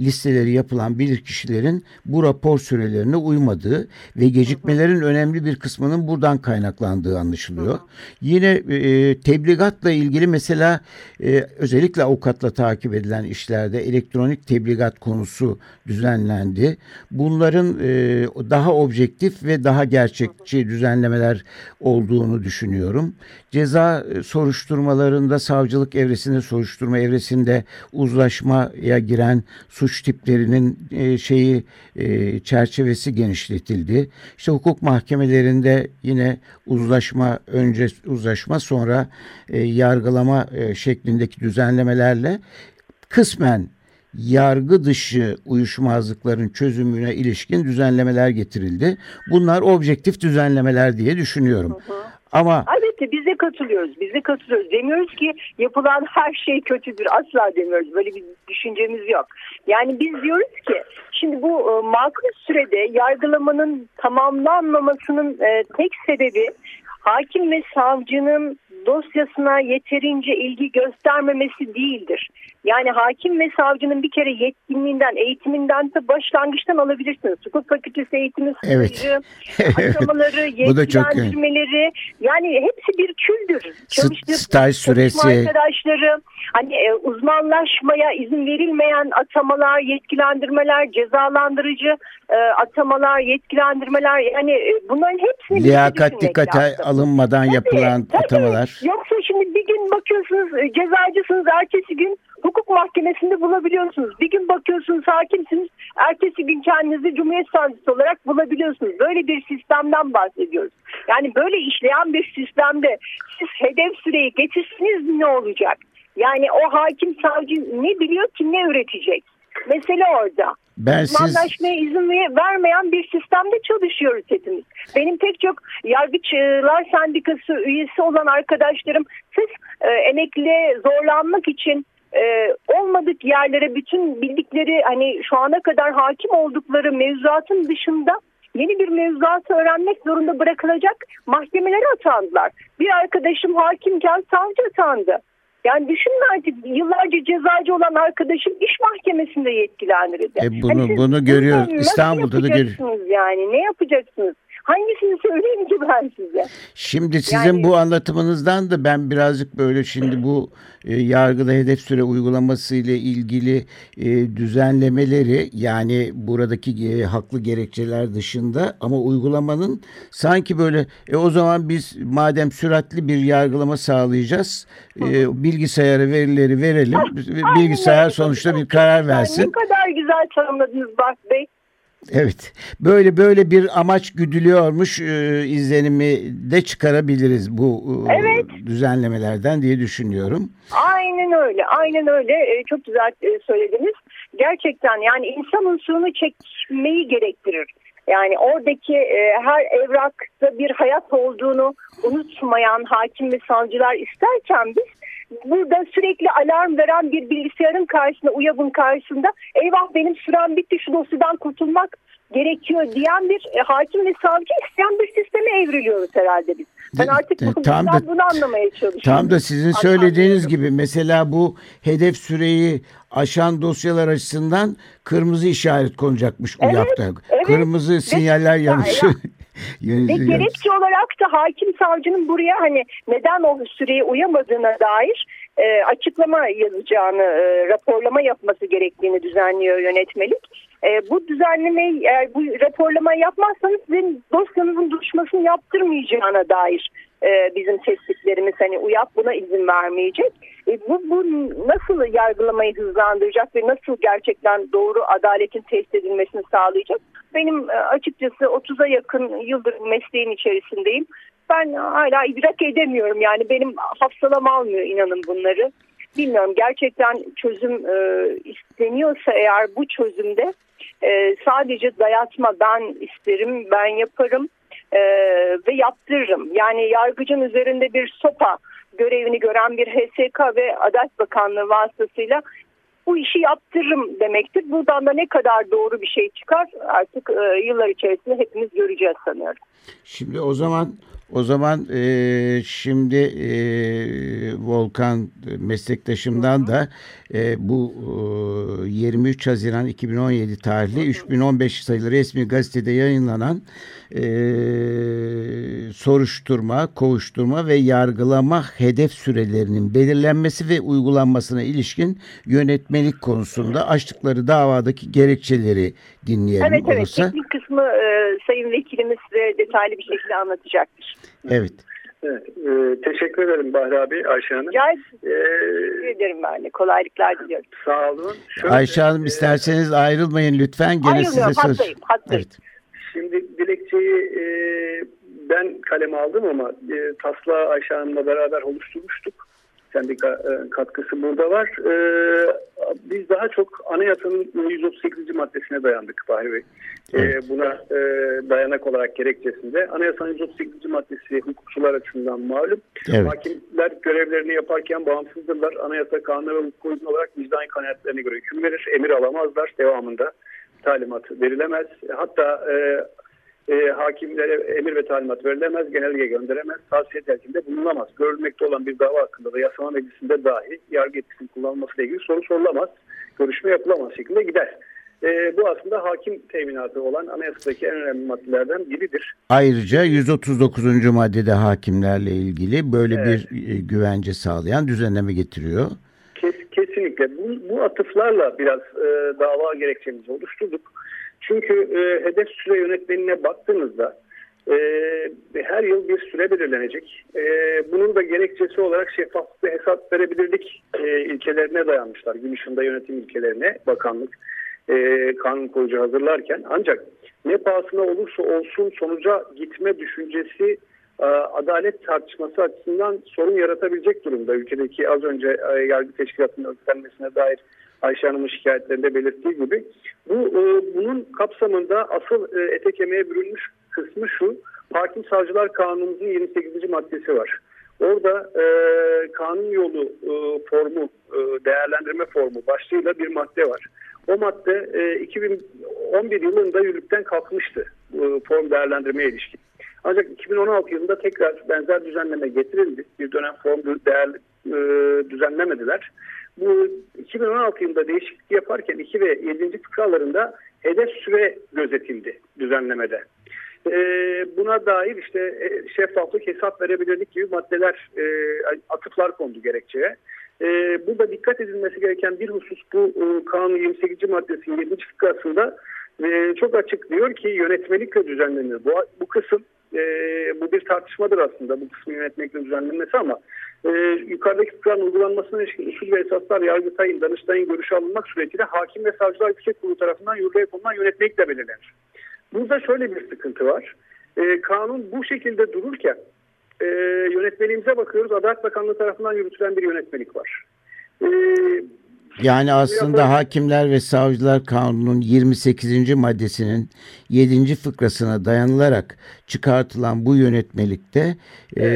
listeleri yapılan bilirkişilerin bu rapor sürelerine uymadığı ve gecikmelerin önemli bir kısmının buradan kaynaklandığı anlaşılıyor. Yine e, tebligatla ilgili mesela e, özellikle avukatla takip edilen işlerde elektronik tebligat konusu düzenlendi. Bunların e, daha objektif ve daha gerçekçi düzenlemeler olduğunu düşünüyorum. Ceza e, soruşturmalarında savcılık evresinde soruşturma evresinde uzlaşmaya giren suç tiplerinin e, şeyi e, çerçevesi genişletildi. İşte hukuk mahkemelerinde yine uzlaşma önce uzlaşma sonra yargılama şeklindeki düzenlemelerle kısmen yargı dışı uyuşmazlıkların çözümüne ilişkin düzenlemeler getirildi. Bunlar objektif düzenlemeler diye düşünüyorum. Hı hı. Ama Elbette biz de katılıyoruz. Biz de katılıyoruz. Demiyoruz ki yapılan her şey kötüdür. Asla demiyoruz. Böyle bir düşüncemiz yok. Yani biz diyoruz ki şimdi bu e, makul sürede yargılamanın tamamlanmamasının e, tek sebebi hakim ve savcının dosyasına yeterince ilgi göstermemesi değildir. Yani hakim ve savcının bir kere yetkinliğinden, eğitiminden de başlangıçtan alabilirsiniz. Hukuk fakültesi eğitimi sınırı, evet. atamaları, yetkilendirmeleri yani hepsi bir küldür. Çalıştığı staj süresi. Arkadaşları, hani e, uzmanlaşmaya izin verilmeyen atamalar, yetkilendirmeler, cezalandırıcı e, atamalar, yetkilendirmeler yani e, bunların hepsini liyakat dikkate lazım. alınmadan tabii, yapılan tabii. atamalar. Yoksa şimdi bir gün bakıyorsunuz e, cezacısınız, ertesi gün hukuk mahkemesinde bulabiliyorsunuz. Bir gün bakıyorsunuz hakimsiniz, ertesi gün kendinizi Cumhuriyet Savcısı olarak bulabiliyorsunuz. Böyle bir sistemden bahsediyoruz. Yani böyle işleyen bir sistemde siz hedef süreyi geçirsiniz ne olacak? Yani o hakim savcı ne biliyor ki ne üretecek? Mesele orada. Ben siz... izin vermeyen bir sistemde çalışıyoruz hepimiz. Benim pek çok Yargıçlar Sendikası üyesi olan arkadaşlarım siz e, emekliye zorlanmak için e, olmadık yerlere bütün bildikleri hani şu ana kadar hakim oldukları mevzuatın dışında yeni bir mevzuatı öğrenmek zorunda bırakılacak mahkemelere atandılar. Bir arkadaşım hakimken savcı atandı. Yani düşünün artık yıllarca cezacı olan arkadaşım iş mahkemesinde yetkilendirildi. E bunu hani bunu görüyoruz. İstanbul'da da görüyoruz. Yani ne yapacaksınız? Hangisini söyleyeyim ki ben size? Şimdi sizin yani, bu anlatımınızdan da ben birazcık böyle şimdi bu e, yargıda hedef süre uygulaması ile ilgili e, düzenlemeleri yani buradaki e, haklı gerekçeler dışında ama uygulamanın sanki böyle e, o zaman biz madem süratli bir yargılama sağlayacağız e, bilgisayara verileri verelim. Bilgisayar sonuçta bir karar versin. Ne kadar güzel tanımladınız Bak Bey. Evet. Böyle böyle bir amaç güdülüyormuş e, izlenimi de çıkarabiliriz bu e, evet. düzenlemelerden diye düşünüyorum. Aynen öyle. Aynen öyle. E, çok güzel e, söylediniz. Gerçekten yani insan unsurunu çekmeyi gerektirir. Yani oradaki e, her evrakta bir hayat olduğunu unutmayan hakim ve savcılar isterken biz burada sürekli alarm veren bir bilgisayarın karşısında, UYAB'ın karşısında eyvah benim sürem bitti şu dosyadan kurtulmak gerekiyor diyen bir e, hakim ve savcı isteyen bir sisteme evriliyoruz herhalde biz. Ben artık de, tam da, bunu anlamaya çalışıyorum. Tam da sizin söylediğiniz gibi mesela bu hedef süreyi aşan dosyalar açısından kırmızı işaret konacakmış evet, UYAP'ta. Evet, kırmızı sinyaller yanışı. Ve gerekçe olarak da hakim savcının buraya hani neden o süreye uyamadığına dair e, açıklama yazacağını, e, raporlama yapması gerektiğini düzenliyor yönetmelik. E, bu düzenlemeyi eğer bu raporlama yapmazsanız sizin dosyanızın duruşmasını yaptırmayacağına dair e, bizim tespitlerimiz hani UYAP buna izin vermeyecek. E, bu, bu nasıl yargılamayı hızlandıracak ve nasıl gerçekten doğru adaletin test edilmesini sağlayacak? Benim e, açıkçası 30'a yakın yıldır mesleğin içerisindeyim. Ben hala idrak edemiyorum yani benim hafsalam almıyor inanın bunları. Bilmiyorum gerçekten çözüm e, isteniyorsa eğer bu çözümde e, sadece dayatma ben isterim ben yaparım e, ve yaptırırım. Yani yargıcın üzerinde bir sopa görevini gören bir HSK ve Adalet Bakanlığı vasıtasıyla bu işi yaptırırım demektir. Buradan da ne kadar doğru bir şey çıkar artık e, yıllar içerisinde hepimiz göreceğiz sanıyorum. Şimdi o zaman o zaman e, şimdi e, Volkan meslektaşımdan da e, bu e, 23 Haziran 2017 tarihli 3015 sayılı resmi gazetede yayınlanan e, soruşturma, kovuşturma ve yargılama hedef sürelerinin belirlenmesi ve uygulanmasına ilişkin yönetmelik konusunda açtıkları davadaki gerekçeleri dinleyelim evet, evet. olursa. Evet, teknik kısmı e, Sayın Vekilimiz size detaylı bir şekilde anlatacaktır. Evet. Evet, e, teşekkür ederim Bahri abi, Ayşe Hanım. Rica ee, ederim ben de. Kolaylıklar diliyorum. Sağ olun. Şöyle, Ayşe Hanım isterseniz e, ayrılmayın lütfen. Gene size söz. Haklıyım, haklıyım. Evet. Şimdi dilekçeyi e, ben kaleme aldım ama e, taslağı Ayşe Hanım'la beraber oluşturmuştuk. Sendika e, katkısı burada var. E, biz daha çok anayasanın 138. maddesine dayandık Bahri Bey. Evet. buna e, dayanak olarak gerekçesinde. Anayasanın 138. maddesi hukukçular açısından malum. Evet. Hakimler görevlerini yaparken bağımsızdırlar. Anayasa kanunu ve hukuk uygun olarak vicdan kanaatlerine göre hüküm verir. Emir alamazlar devamında talimat verilemez. Hatta e, e, hakimlere emir ve talimat verilemez, genelge gönderemez, tavsiye terkinde bulunamaz. Görülmekte olan bir dava hakkında da yasama meclisinde dahi yargı etkisinin kullanılmasıyla ilgili soru sorulamaz, görüşme yapılamaz şekilde gider. E, bu aslında hakim teminatı olan anayasadaki en önemli maddelerden biridir. Ayrıca 139. maddede hakimlerle ilgili böyle evet. bir e, güvence sağlayan düzenleme getiriyor. Kes, kesinlikle. Bu, bu atıflarla biraz e, dava gerekçemizi oluşturduk. Çünkü e, hedef süre yönetmenine baktığınızda e, her yıl bir süre belirlenecek. E, bunun da gerekçesi olarak şeffaflık ve hesap verebilirlik e, ilkelerine dayanmışlar. Işığında yönetim ilkelerine bakanlık e, kanun koyucu hazırlarken. Ancak ne pahasına olursa olsun sonuca gitme düşüncesi e, adalet tartışması açısından sorun yaratabilecek durumda. Ülkedeki az önce e, yargı teşkilatının örgütlenmesine dair Ayşe Hanım'ın şikayetlerinde belirttiği gibi. Bu e, bunun kapsamında asıl e, ete kemiğe bürünmüş kısmı şu. Hakim Savcılar Kanunumuzun 28. maddesi var. Orada e, kanun yolu e, formu, e, değerlendirme formu başlığıyla bir madde var. O madde e, 2011 yılında yürürlükten kalkmıştı e, form değerlendirmeye ilişkin. Ancak 2016 yılında tekrar benzer düzenleme getirildi. Bir dönem form değer, e, düzenlemediler bu 2016 yılında değişiklik yaparken 2 ve 7. fıkralarında hedef süre gözetildi düzenlemede. Ee, buna dair işte e, şeffaflık, hesap verebilirlik gibi maddeler, e, atıflar kondu gerekçeye. E, burada dikkat edilmesi gereken bir husus bu e, kanun 28. maddesinin 7. fıkrasında e, çok açık diyor ki yönetmelikle düzenlenir. Bu, bu kısım e, bu bir tartışmadır aslında bu kısmı yönetmelikle düzenlenmesi ama e, yukarıdaki fıkranın uygulanmasına ilişkin usul ve esaslar Yargıtay'ın, Danıştay'ın görüşü alınmak suretiyle hakim ve savcılar yüksek kurulu tarafından yürürlüğe konulan yönetmelikle belirlenir. Burada şöyle bir sıkıntı var. E, kanun bu şekilde dururken e, yönetmeliğimize bakıyoruz. Adalet Bakanlığı tarafından yürütülen bir yönetmelik var. E, yani aslında. Hakimler ve Savcılar Kanunu'nun 28. maddesinin 7. fıkrasına dayanılarak çıkartılan bu yönetmelikte e,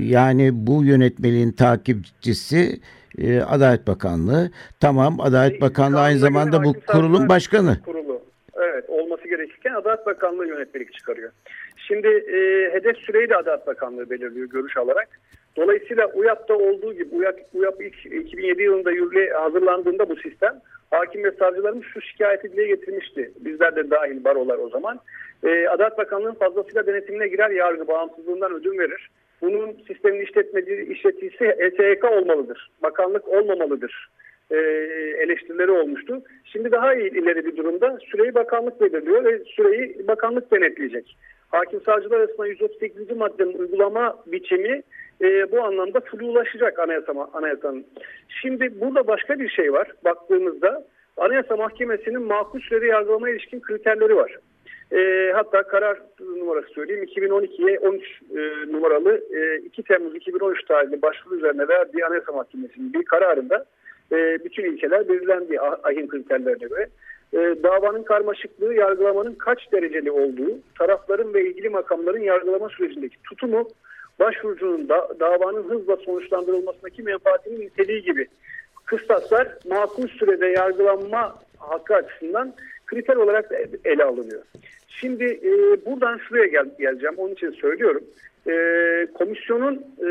yani bu yönetmeliğin takipçisi e, Adalet Bakanlığı. Tamam Adalet Bakanlığı aynı zamanda bu kurulun başkanı. Kurulu. Evet olması gerekirken Adalet Bakanlığı yönetmelik çıkarıyor. Şimdi e, hedef süreyi de Adalet Bakanlığı belirliyor görüş alarak. Dolayısıyla UYAP'ta olduğu gibi UYAP, UYAP ilk 2007 yılında yürürlüğe hazırlandığında bu sistem hakim ve savcılarımız şu şikayeti dile getirmişti. Bizler de dahil barolar o zaman. E, Adalet Bakanlığı'nın fazlasıyla denetimine girer yargı bağımsızlığından ödün verir. Bunun sistemin işletmeci, işleticisi ETK olmalıdır. Bakanlık olmamalıdır e, eleştirileri olmuştu. Şimdi daha iyi ileri bir durumda süreyi bakanlık belirliyor ve süreyi bakanlık denetleyecek. Hakim savcılar arasında 138. maddenin uygulama biçimi e, bu anlamda flulaşacak anayasa, anayasanın. Şimdi burada başka bir şey var. Baktığımızda Anayasa Mahkemesi'nin makul sürede yargılama ilişkin kriterleri var. E, hatta karar numarası söyleyeyim 2012'ye 13 e, numaralı e, 2 Temmuz 2013 tarihli başvuru üzerine verdiği Anayasa Mahkemesi'nin bir kararında e, bütün ilkeler belirlendi ahim kriterlerine göre. E, davanın karmaşıklığı, yargılamanın kaç dereceli olduğu, tarafların ve ilgili makamların yargılama sürecindeki tutumu, başvurucunun da, davanın hızla sonuçlandırılmasındaki menfaatinin niteliği gibi kıstaslar makul sürede yargılanma hakkı açısından kriter olarak ele alınıyor. Şimdi e, buradan şuraya gel, geleceğim. Onun için söylüyorum. E, komisyonun, e,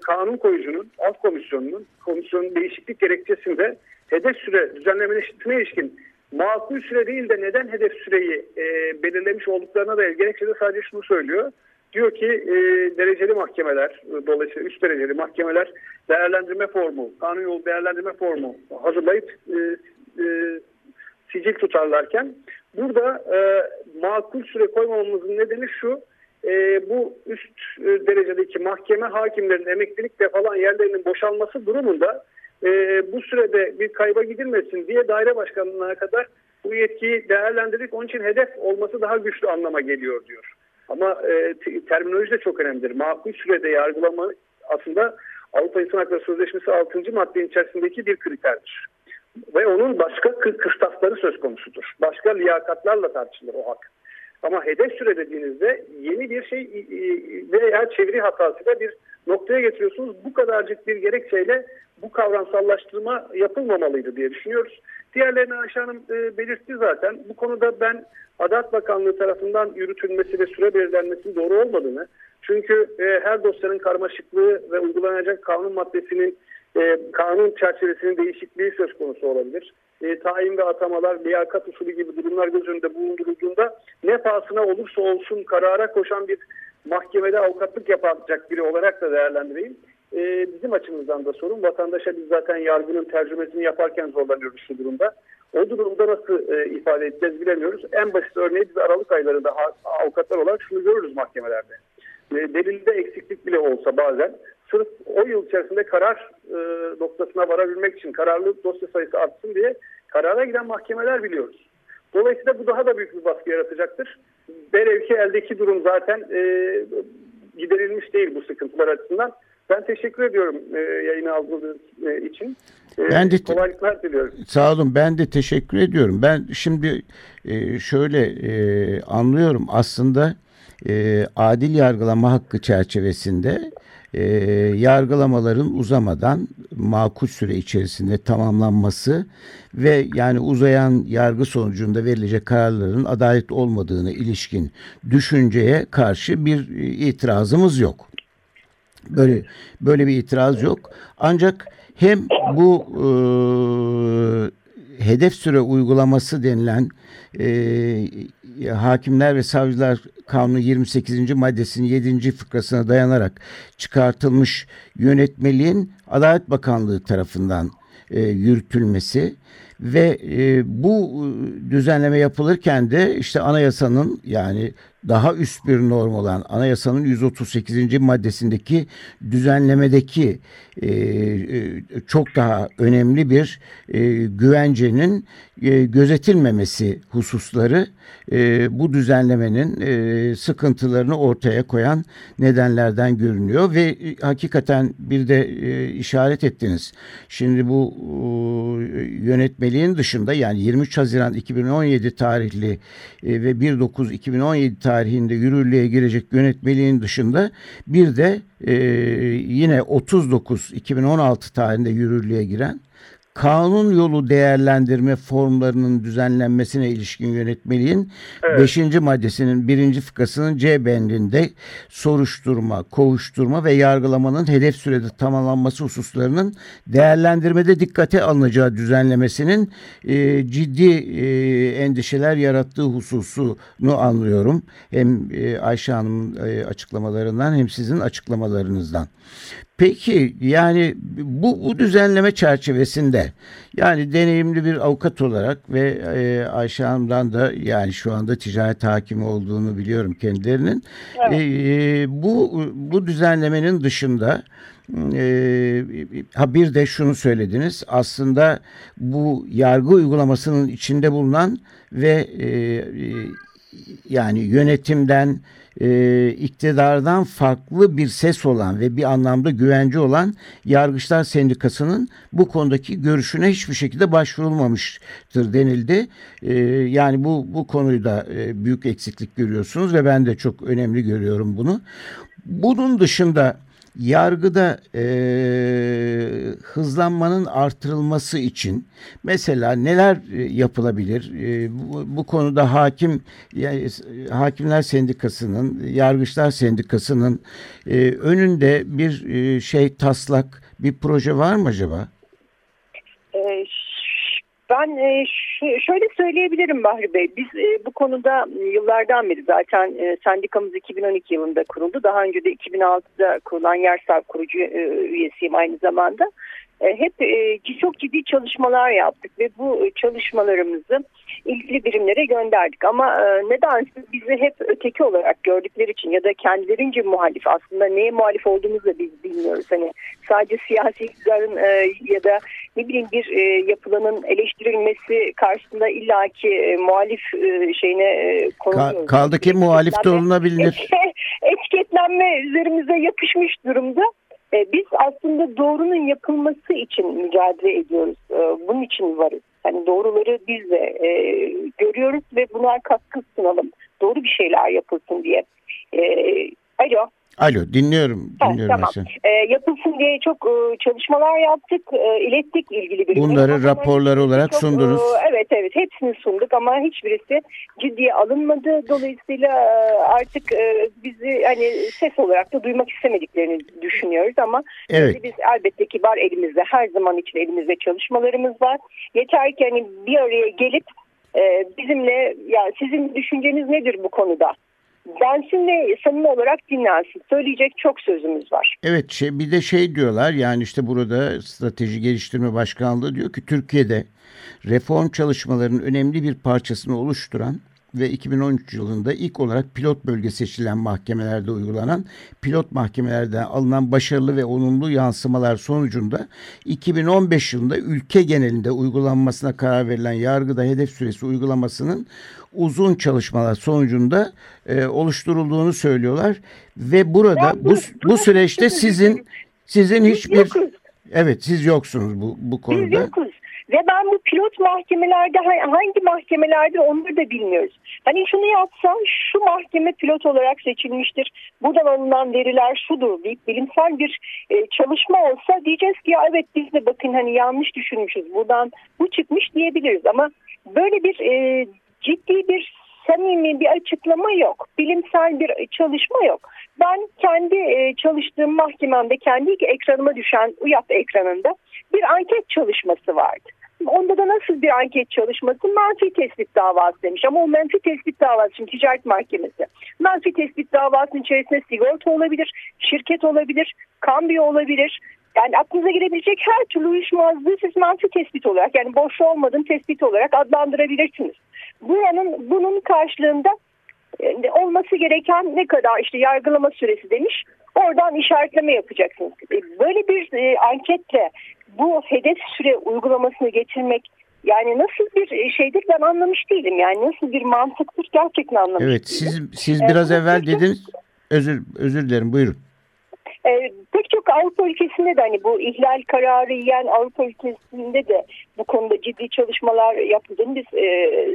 kanun koyucunun, alt komisyonunun, komisyonun değişiklik gerekçesinde hedef süre düzenlemesine ilişkin makul süre değil de neden hedef süreyi e, belirlemiş olduklarına dair gerekçede sadece şunu söylüyor. Diyor ki e, dereceli mahkemeler, dolayısıyla üst dereceli mahkemeler değerlendirme formu, kanun yolu değerlendirme formu hazırlayıp e, e, sicil tutarlarken burada e, makul süre koymamamızın nedeni şu, e, bu üst e, derecedeki mahkeme hakimlerin emeklilikle falan yerlerinin boşalması durumunda e, bu sürede bir kayba gidilmesin diye daire başkanlığına kadar bu yetkiyi değerlendirdik. Onun için hedef olması daha güçlü anlama geliyor diyor. Ama e, terminoloji de çok önemlidir. Makul sürede yargılama aslında Avrupa İnsan Hakları Sözleşmesi 6. maddenin içerisindeki bir kriterdir. Ve onun başka kıstasları söz konusudur. Başka liyakatlarla tartışılır o hak. Ama hedef süre dediğinizde yeni bir şey veya çeviri hatasıyla bir noktaya getiriyorsunuz. Bu kadarcık bir gerekçeyle bu kavramsallaştırma yapılmamalıydı diye düşünüyoruz. Diğerlerini Ayşe Hanım e, belirtti zaten. Bu konuda ben Adalet Bakanlığı tarafından yürütülmesi ve süre belirlenmesinin doğru olmadığını, çünkü e, her dosyanın karmaşıklığı ve uygulanacak kanun maddesinin e, kanun çerçevesinin değişikliği söz konusu olabilir. E, tayin ve atamalar, liyakat usulü gibi durumlar göz önünde bulundurulduğunda ne pahasına olursa olsun karara koşan bir mahkemede avukatlık yapacak biri olarak da değerlendireyim. E, bizim açımızdan da sorun. Vatandaşa biz zaten yargının tercümesini yaparken zorlanıyoruz şu durumda. O durumda nasıl e, ifade edeceğiz bilemiyoruz. En basit örneği biz Aralık aylarında avukatlar olarak şunu görürüz mahkemelerde. E, delilde eksiklik bile olsa bazen sırf o yıl içerisinde karar e, noktasına varabilmek için kararlı dosya sayısı artsın diye karara giden mahkemeler biliyoruz. Dolayısıyla bu daha da büyük bir baskı yaratacaktır. Velev ki eldeki durum zaten e, giderilmiş değil bu sıkıntılar açısından. Ben teşekkür ediyorum e, yayını aldığınız e, için. E, ben de kolaylıklar diliyorum. Sağ olun ben de teşekkür ediyorum. Ben şimdi e, şöyle e, anlıyorum aslında e, adil yargılama hakkı çerçevesinde e, yargılamaların uzamadan makul süre içerisinde tamamlanması ve yani uzayan yargı sonucunda verilecek kararların adalet olmadığına ilişkin düşünceye karşı bir itirazımız yok. Böyle böyle bir itiraz yok. Ancak hem bu e, hedef süre uygulaması denilen e, Hakimler ve Savcılar Kanunu 28. maddesinin 7. fıkrasına dayanarak çıkartılmış yönetmeliğin Adalet Bakanlığı tarafından e, yürütülmesi ve e, bu düzenleme yapılırken de işte anayasanın yani daha üst bir norm olan anayasanın 138. maddesindeki düzenlemedeki e, e, çok daha önemli bir e, güvencenin e, gözetilmemesi hususları e, bu düzenlemenin e, sıkıntılarını ortaya koyan nedenlerden görünüyor ve e, hakikaten bir de e, işaret ettiniz. Şimdi bu e, yönetmeliğin dışında yani 23 Haziran 2017 tarihli e, ve 1.9 2017 tarihinde yürürlüğe girecek yönetmeliğin dışında bir de e, yine 39 2016 tarihinde yürürlüğe giren kanun yolu değerlendirme formlarının düzenlenmesine ilişkin yönetmeliğin 5. Evet. maddesinin 1. fıkrasının C bendinde soruşturma, kovuşturma ve yargılamanın hedef sürede tamamlanması hususlarının değerlendirmede dikkate alınacağı düzenlemesinin e, ciddi e, endişeler yarattığı hususunu anlıyorum. Hem e, Ayşe Hanım'ın e, açıklamalarından hem sizin açıklamalarınızdan. Peki yani bu, bu düzenleme çerçevesinde yani deneyimli bir avukat olarak ve e, Ayşe Hanım'dan da yani şu anda ticaret hakimi olduğunu biliyorum kendilerinin. Evet. E, bu bu düzenlemenin dışında e, ha bir de şunu söylediniz aslında bu yargı uygulamasının içinde bulunan ve e, e yani yönetimden e, iktidardan farklı bir ses olan ve bir anlamda güvence olan Yargıçlar Sendikası'nın bu konudaki görüşüne hiçbir şekilde başvurulmamıştır denildi. E, yani bu bu konuyu da e, büyük eksiklik görüyorsunuz ve ben de çok önemli görüyorum bunu. Bunun dışında yargıda e, hızlanmanın artırılması için mesela neler yapılabilir? E, bu, bu konuda hakim yani, hakimler sendikasının, yargıçlar sendikasının e, önünde bir e, şey taslak bir proje var mı acaba? Ben şöyle söyleyebilirim Bahri Bey. Biz e, bu konuda yıllardan beri zaten e, sendikamız 2012 yılında kuruldu. Daha önce de 2006'da kurulan Yersav kurucu üyesiyim aynı zamanda. Hep çok ciddi çalışmalar yaptık ve bu çalışmalarımızı ilgili birimlere gönderdik. Ama nedense bizi hep öteki olarak gördükleri için ya da kendilerince muhalif aslında neye muhalif olduğumuzu da biz bilmiyoruz. Hani sadece siyasi iktidarın ya da ne bileyim bir yapılanın eleştirilmesi karşısında illaki e, muhalif e, şeyine e, konuluyoruz. Kaldı ki muhalif de olunabilir. Etiketlenme üzerimize yapışmış durumda. E, biz aslında doğrunun yapılması için mücadele ediyoruz. E, bunun için varız. Yani doğruları biz de e, görüyoruz ve buna katkı sunalım. Doğru bir şeyler yapılsın diye. E, alo. Alo dinliyorum. dinliyorum ha, tamam. E, yapılsın diye çok e, çalışmalar yaptık. E, ilettik ilgili bir Bunları raporlar olarak çok, sundunuz. E, evet evet hepsini sunduk ama hiçbirisi ciddiye alınmadı. Dolayısıyla e, artık e, bizi hani ses olarak da duymak istemediklerini düşünüyoruz ama evet. biz elbette ki var elimizde her zaman için elimizde çalışmalarımız var. Yeter ki hani bir araya gelip e, bizimle yani sizin düşünceniz nedir bu konuda? Densin ve samimi olarak dinlensin. Söyleyecek çok sözümüz var. Evet şey, bir de şey diyorlar yani işte burada Strateji Geliştirme Başkanlığı diyor ki Türkiye'de reform çalışmalarının önemli bir parçasını oluşturan ve 2013 yılında ilk olarak pilot bölge seçilen mahkemelerde uygulanan pilot mahkemelerden alınan başarılı ve olumlu yansımalar sonucunda 2015 yılında ülke genelinde uygulanmasına karar verilen yargıda hedef süresi uygulamasının uzun çalışmalar sonucunda e, oluşturulduğunu söylüyorlar ve burada bu bu süreçte sizin sizin hiçbir evet siz yoksunuz bu bu konuda. Biz yokuz. Ve ben bu pilot mahkemelerde hangi mahkemelerde onları da bilmiyoruz. Hani şunu yapsam şu mahkeme pilot olarak seçilmiştir. Buradan alınan veriler şudur deyip bilimsel bir e, çalışma olsa diyeceğiz ki ya evet biz de bakın hani yanlış düşünmüşüz. Buradan bu çıkmış diyebiliriz ama böyle bir e, ciddi bir samimi bir açıklama yok. Bilimsel bir çalışma yok. Ben kendi e, çalıştığım mahkememde kendi ekranıma düşen UYAP ekranında bir anket çalışması vardı. Onda da nasıl bir anket çalışması? Menfi tespit davası demiş. Ama o menfi tespit davası için ticaret mahkemesi. Menfi tespit davasının içerisinde sigorta olabilir, şirket olabilir, kambiyo olabilir. Yani aklınıza girebilecek her türlü uyuşmazlığı siz menfi tespit olarak yani boş olmadığın tespit olarak adlandırabilirsiniz. Buranın bunun karşılığında e, olması gereken ne kadar işte yargılama süresi demiş. Oradan işaretleme yapacaksınız. E, böyle bir e, anketle bu hedef süre uygulamasını getirmek yani nasıl bir şeydir ben anlamış değilim. Yani nasıl bir mantıktır gerçekten anlamış Evet siz, siz biraz ee, evvel dediniz. Özür, özür dilerim buyurun. E, pek çok Avrupa ülkesinde de hani bu ihlal kararı yiyen Avrupa ülkesinde de bu konuda ciddi çalışmalar yapıldığını biz e,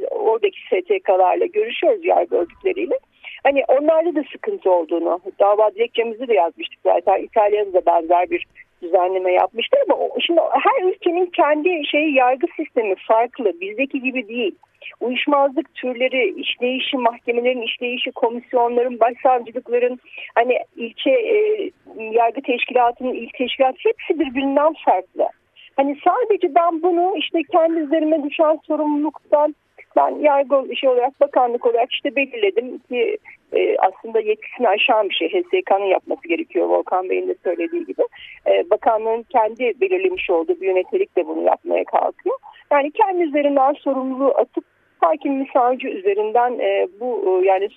oradaki STK'larla görüşüyoruz yargı örgütleriyle. Hani onlarda da sıkıntı olduğunu dava dilekçemizi de yazmıştık zaten İtalya'da da benzer bir düzenleme yapmıştır ama şimdi her ülkenin kendi şeyi yargı sistemi farklı bizdeki gibi değil uyuşmazlık türleri, işleyişi, mahkemelerin işleyişi, komisyonların, başsavcılıkların, hani ilçe e, yargı teşkilatının ilk teşkilat hepsi birbirinden farklı. Hani sadece ben bunu işte kendi üzerime düşen sorumluluktan ben yargı işi olarak bakanlık olarak işte belirledim ki e, aslında yetkisini aşan bir şey HSK'nın yapması gerekiyor Volkan Bey'in de söylediği gibi. E, bakanlığın kendi belirlemiş olduğu bir yönetmelik de bunu yapmaya kalkıyor. Yani kendi üzerinden sorumluluğu atıp hakim savcı üzerinden e, bu e, yani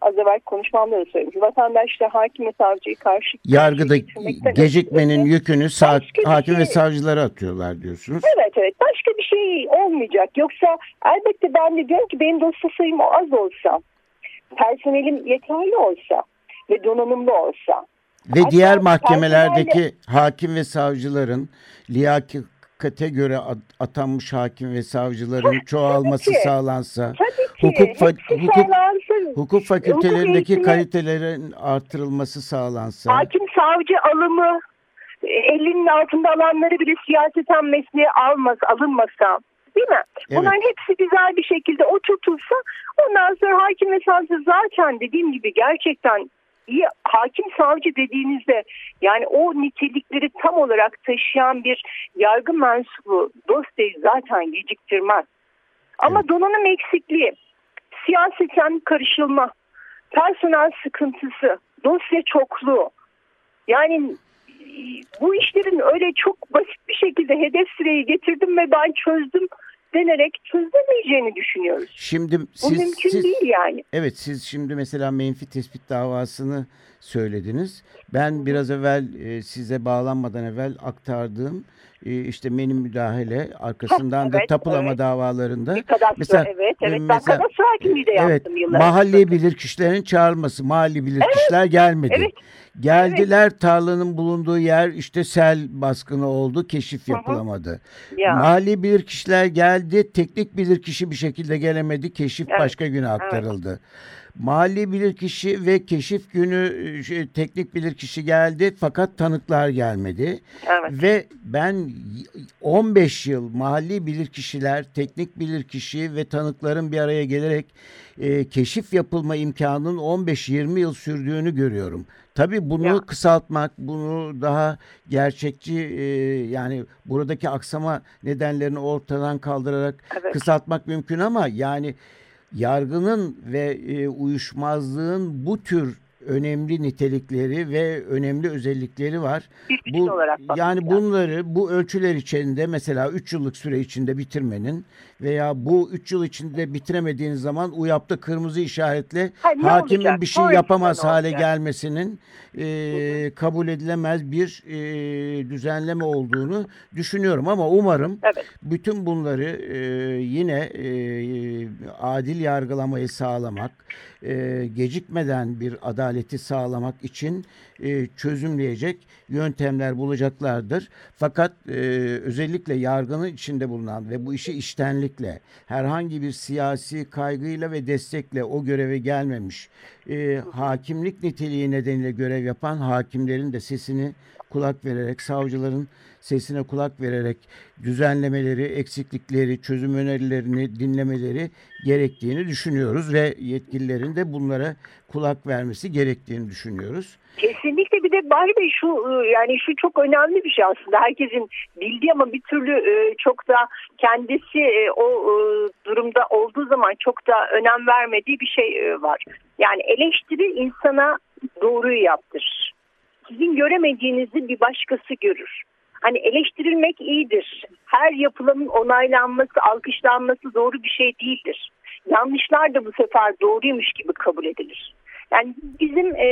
az evvel konuşmamda da söyledim. Vatandaş da hakim ve savcıyı karşı yargıda gecikmenin yükünü sağ, hakim şey, ve savcılara atıyorlar diyorsunuz. Evet evet başka bir şey olmayacak. Yoksa elbette ben de diyorum ki benim dosya sayım az olsa personelim yeterli olsa ve donanımlı olsa ve diğer mahkemelerdeki hakim ve savcıların liyakat kate göre atanmış hakim ve savcıların çoğalması sağlansa, hukuk fa hukuk hukuk fakültelerindeki hukuk kalitelerin artırılması sağlansa, hakim savcı alımı 50'nin altında alanları bile siyaseten mesleğe almaz, alınmasa değil mi? Evet. Bunların hepsi güzel bir şekilde oturtulsa ondan sonra hakim ve savcı zaten dediğim gibi gerçekten iyi hakim savcı dediğinizde yani o nitelikleri tam olarak taşıyan bir yargı mensubu dosyayı zaten geciktirmez. Ama donanım eksikliği, siyaseten karışılma, personel sıkıntısı, dosya çokluğu. Yani bu işlerin öyle çok basit bir şekilde hedef süreyi getirdim ve ben çözdüm denerek çözülemeyeceğini düşünüyoruz. Şimdi siz, Bu mümkün siz, değil yani. Evet siz şimdi mesela menfi tespit davasını söylediniz. Ben biraz evvel e, size bağlanmadan evvel aktardığım e, işte benim müdahale arkasından da evet, tapulama evet. davalarında Bir kadastro, mesela, evet, e, evet. Ben mesela- kadastro hakimliği de yaptım evet, yıllar mahalli önce. bilirkişilerin çağrılması. Mahalli bilirkişiler gelmedi. evet, Geldiler tarlanın bulunduğu yer işte sel baskını oldu. Keşif hı. yapılamadı. Ya. Mahalli bilirkişiler geldi. Teknik bilirkişi bir şekilde gelemedi. Keşif Evet, başka güne aktarıldı. Mahalli bilirkişi ve keşif günü e, şey, teknik bilirkişi geldi fakat tanıklar gelmedi. Evet. Ve ben y- 15 yıl mahalli bilirkişiler, teknik bilirkişi ve tanıkların bir araya gelerek e, keşif yapılma imkanının 15-20 yıl sürdüğünü görüyorum. Tabii bunu Ya. kısaltmak, bunu daha gerçekçi e, yani buradaki aksama nedenlerini ortadan kaldırarak Evet. kısaltmak mümkün ama yani yargının ve e, uyuşmazlığın bu tür önemli nitelikleri ve önemli özellikleri var. Bir bütün olarak yani bunları bu ölçüler içinde mesela 3 yıllık süre içinde bitirmenin veya bu 3 yıl içinde bitiremediğiniz zaman UYAP'ta kırmızı işaretle Hayır, hakimin olacak? bir şey Sonrasında yapamaz hale olacak? gelmesinin e, kabul edilemez bir e, düzenleme olduğunu düşünüyorum ama umarım Evet. bütün bunları e, yine e, adil yargılamayı sağlamak, e, gecikmeden bir adaleti sağlamak için e, çözümleyecek yöntemler bulacaklardır. Fakat e, özellikle yargının içinde bulunan ve bu işi iştenlikle, herhangi bir siyasi kaygıyla ve destekle o göreve gelmemiş, e, hakimlik niteliği nedeniyle görev yapan hakimlerin de sesini kulak vererek, savcıların sesine kulak vererek düzenlemeleri, eksiklikleri, çözüm önerilerini dinlemeleri gerektiğini düşünüyoruz ve yetkililerin de bunlara kulak vermesi gerektiğini düşünüyoruz. Kesinlikle bir de Bahri Bey şu e, yani şu çok önemli bir şey aslında herkesin bildiği ama bir türlü e, çok da kendisi e, o durumda olduğu zaman çok da önem vermediği bir şey var. Yani eleştiri insana doğruyu yaptırır. Sizin göremediğinizi bir başkası görür. Hani eleştirilmek iyidir. Her yapılanın onaylanması, alkışlanması doğru bir şey değildir. Yanlışlar da bu sefer doğruymuş gibi kabul edilir. Yani bizim e,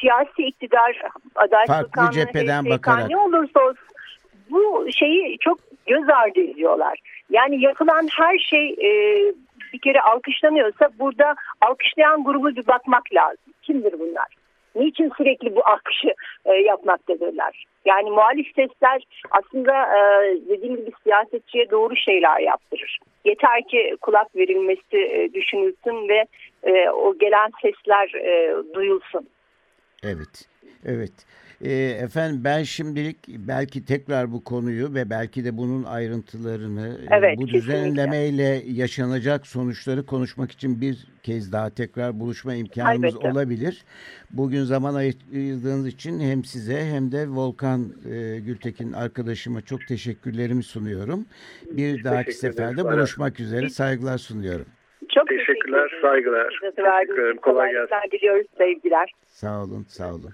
siyasi iktidar, Adalet Farklı Bakanlığı, cepheden HSK bakarak. ne olursa olsun bu şeyi çok göz ardı ediyorlar. Yani yapılan her şey e, bir kere alkışlanıyorsa burada alkışlayan grubu bir bakmak lazım. Kimdir bunlar? Niçin sürekli bu alkışı e, yapmaktadırlar? Yani muhalif sesler aslında e, dediğim gibi siyasetçiye doğru şeyler yaptırır. Yeter ki kulak verilmesi e, düşünülsün ve e, o gelen sesler e, duyulsun. Evet, evet. Ee, efendim ben şimdilik belki tekrar bu konuyu ve belki de bunun ayrıntılarını, e, Evet, bu kesinlikle. düzenlemeyle yaşanacak sonuçları konuşmak için bir kez daha tekrar buluşma imkanımız Elbette. olabilir. Bugün zaman ayırdığınız için hem size hem de Volkan e, Gültekin arkadaşıma çok teşekkürlerimi sunuyorum. Bir dahaki teşekkür ederiz. seferde buluşmak üzere saygılar sunuyorum. Çok Teşekkürler, teşekkür saygılar. Teşekkür ederim. Kolay kolaylıklar diliyoruz. Sevgiler. Sağ olun, sağ olun.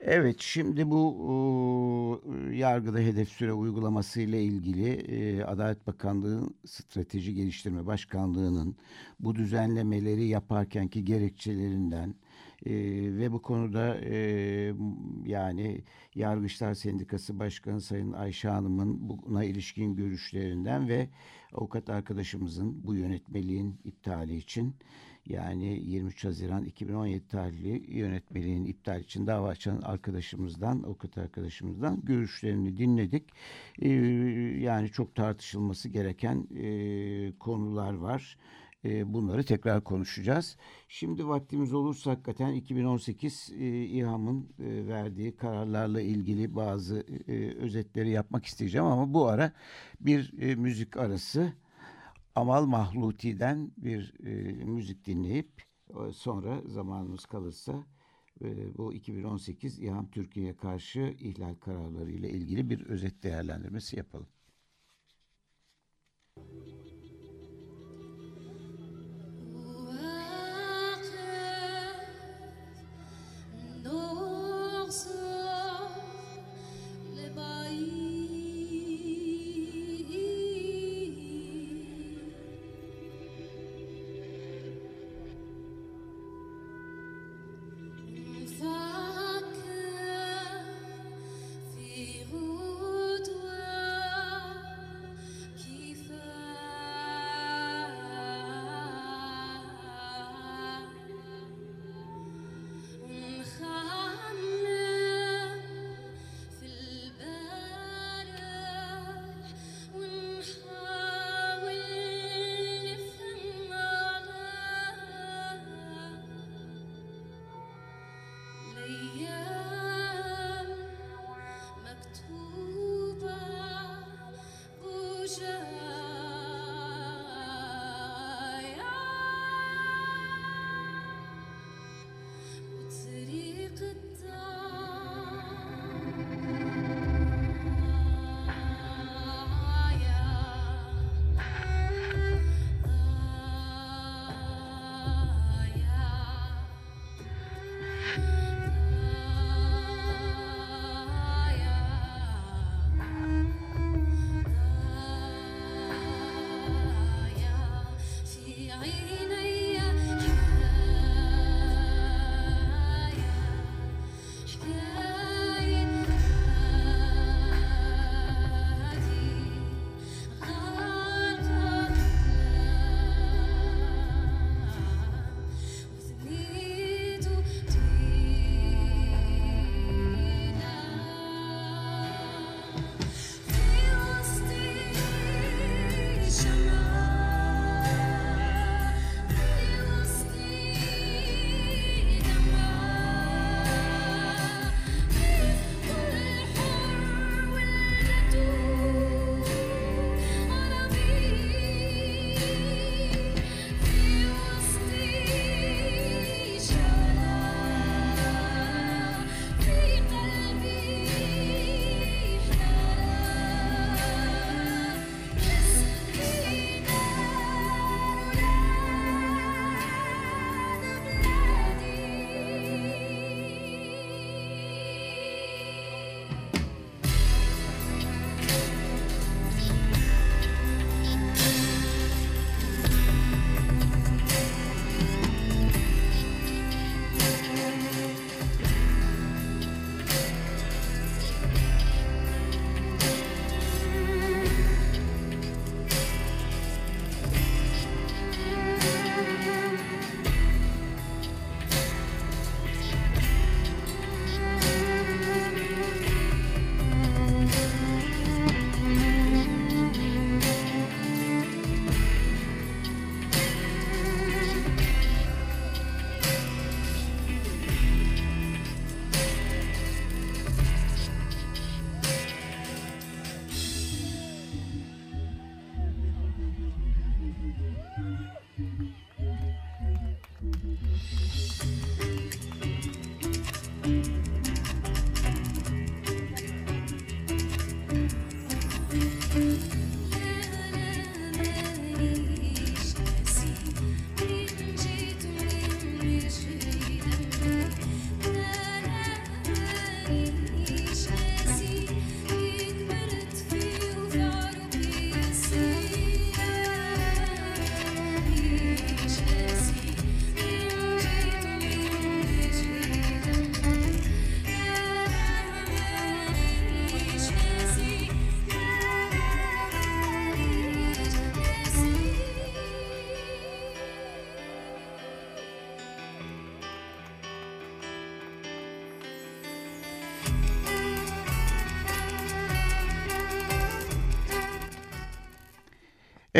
Evet, şimdi bu e, yargıda hedef süre uygulaması ile ilgili e, Adalet Bakanlığı Strateji Geliştirme Başkanlığı'nın bu düzenlemeleri yaparkenki gerekçelerinden e, ve bu konuda e, yani Yargıçlar Sendikası Başkanı Sayın Ayşe Hanım'ın buna ilişkin görüşlerinden ve avukat arkadaşımızın bu yönetmeliğin iptali için yani 23 Haziran 2017 tarihli yönetmeliğin iptal için dava açan arkadaşımızdan, avukat arkadaşımızdan görüşlerini dinledik. Ee, yani çok tartışılması gereken e, konular var. E, bunları tekrar konuşacağız. Şimdi vaktimiz olursa hakikaten 2018 e, İHA'mın e, verdiği kararlarla ilgili bazı e, özetleri yapmak isteyeceğim ama bu ara bir e, müzik arası. Amal Mahluti'den bir e, müzik dinleyip e, sonra zamanımız kalırsa e, bu 2018 İHAM Türkiye'ye karşı ihlal kararları ile ilgili bir özet değerlendirmesi yapalım.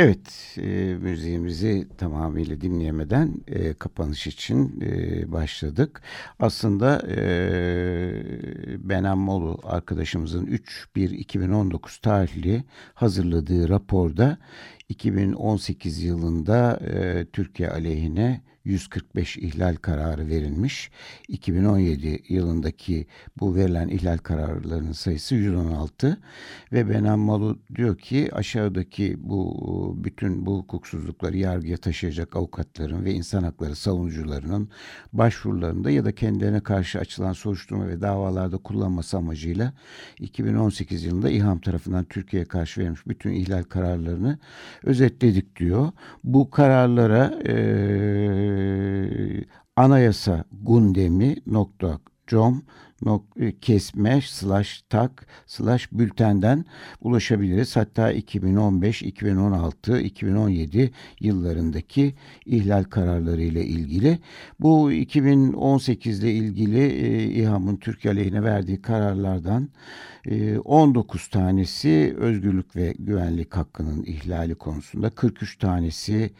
Evet, e, müziğimizi tamamıyla dinleyemeden e, kapanış için e, başladık. Aslında e, Benan Molu arkadaşımızın 3-1-2019 tarihli hazırladığı raporda 2018 yılında e, Türkiye aleyhine 145 ihlal kararı verilmiş. 2017 yılındaki bu verilen ihlal kararlarının sayısı 116 ve Benan Malu diyor ki aşağıdaki bu bütün bu hukuksuzlukları yargıya taşıyacak avukatların ve insan hakları savunucularının başvurularında ya da kendilerine karşı açılan soruşturma ve davalarda kullanması amacıyla 2018 yılında İHAM tarafından Türkiye'ye karşı verilmiş bütün ihlal kararlarını özetledik diyor. Bu kararlara e, anayasa gundemi nokta com e, kesme slash tak slash bültenden ulaşabiliriz. Hatta 2015, 2016, 2017 yıllarındaki ihlal kararları ile ilgili. Bu 2018 ile ilgili e, İHA'nın Türkiye aleyhine verdiği kararlardan 19 e, tanesi özgürlük ve güvenlik hakkının ihlali konusunda, 43 tanesi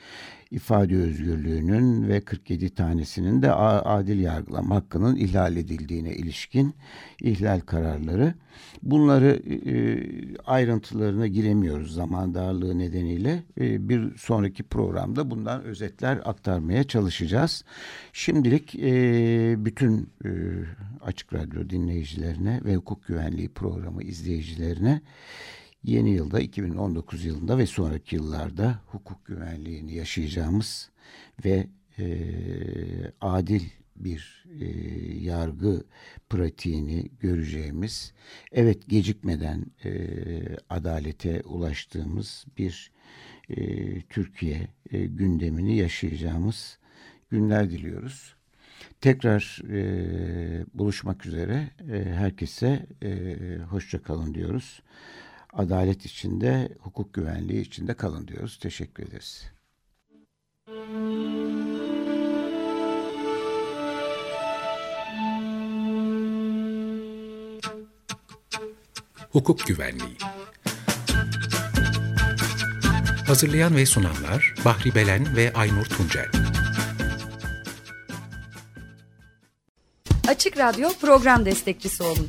ifade özgürlüğünün ve 47 tanesinin de adil yargılama hakkının ihlal edildiğine ilişkin ihlal kararları. Bunları e, ayrıntılarına giremiyoruz zaman darlığı nedeniyle. E, bir sonraki programda bundan özetler aktarmaya çalışacağız. Şimdilik e, bütün e, Açık Radyo dinleyicilerine ve hukuk güvenliği programı izleyicilerine yeni yılda 2019 yılında ve sonraki yıllarda hukuk güvenliğini yaşayacağımız ve e, adil bir e, yargı pratiğini göreceğimiz, evet gecikmeden e, adalete ulaştığımız bir e, Türkiye e, gündemini yaşayacağımız günler diliyoruz. Tekrar e, buluşmak üzere e, herkese e, hoşça kalın diyoruz adalet içinde, hukuk güvenliği içinde kalın diyoruz. Teşekkür ederiz. Hukuk Güvenliği Hazırlayan ve sunanlar Bahri Belen ve Aynur Tuncel Açık Radyo program destekçisi olun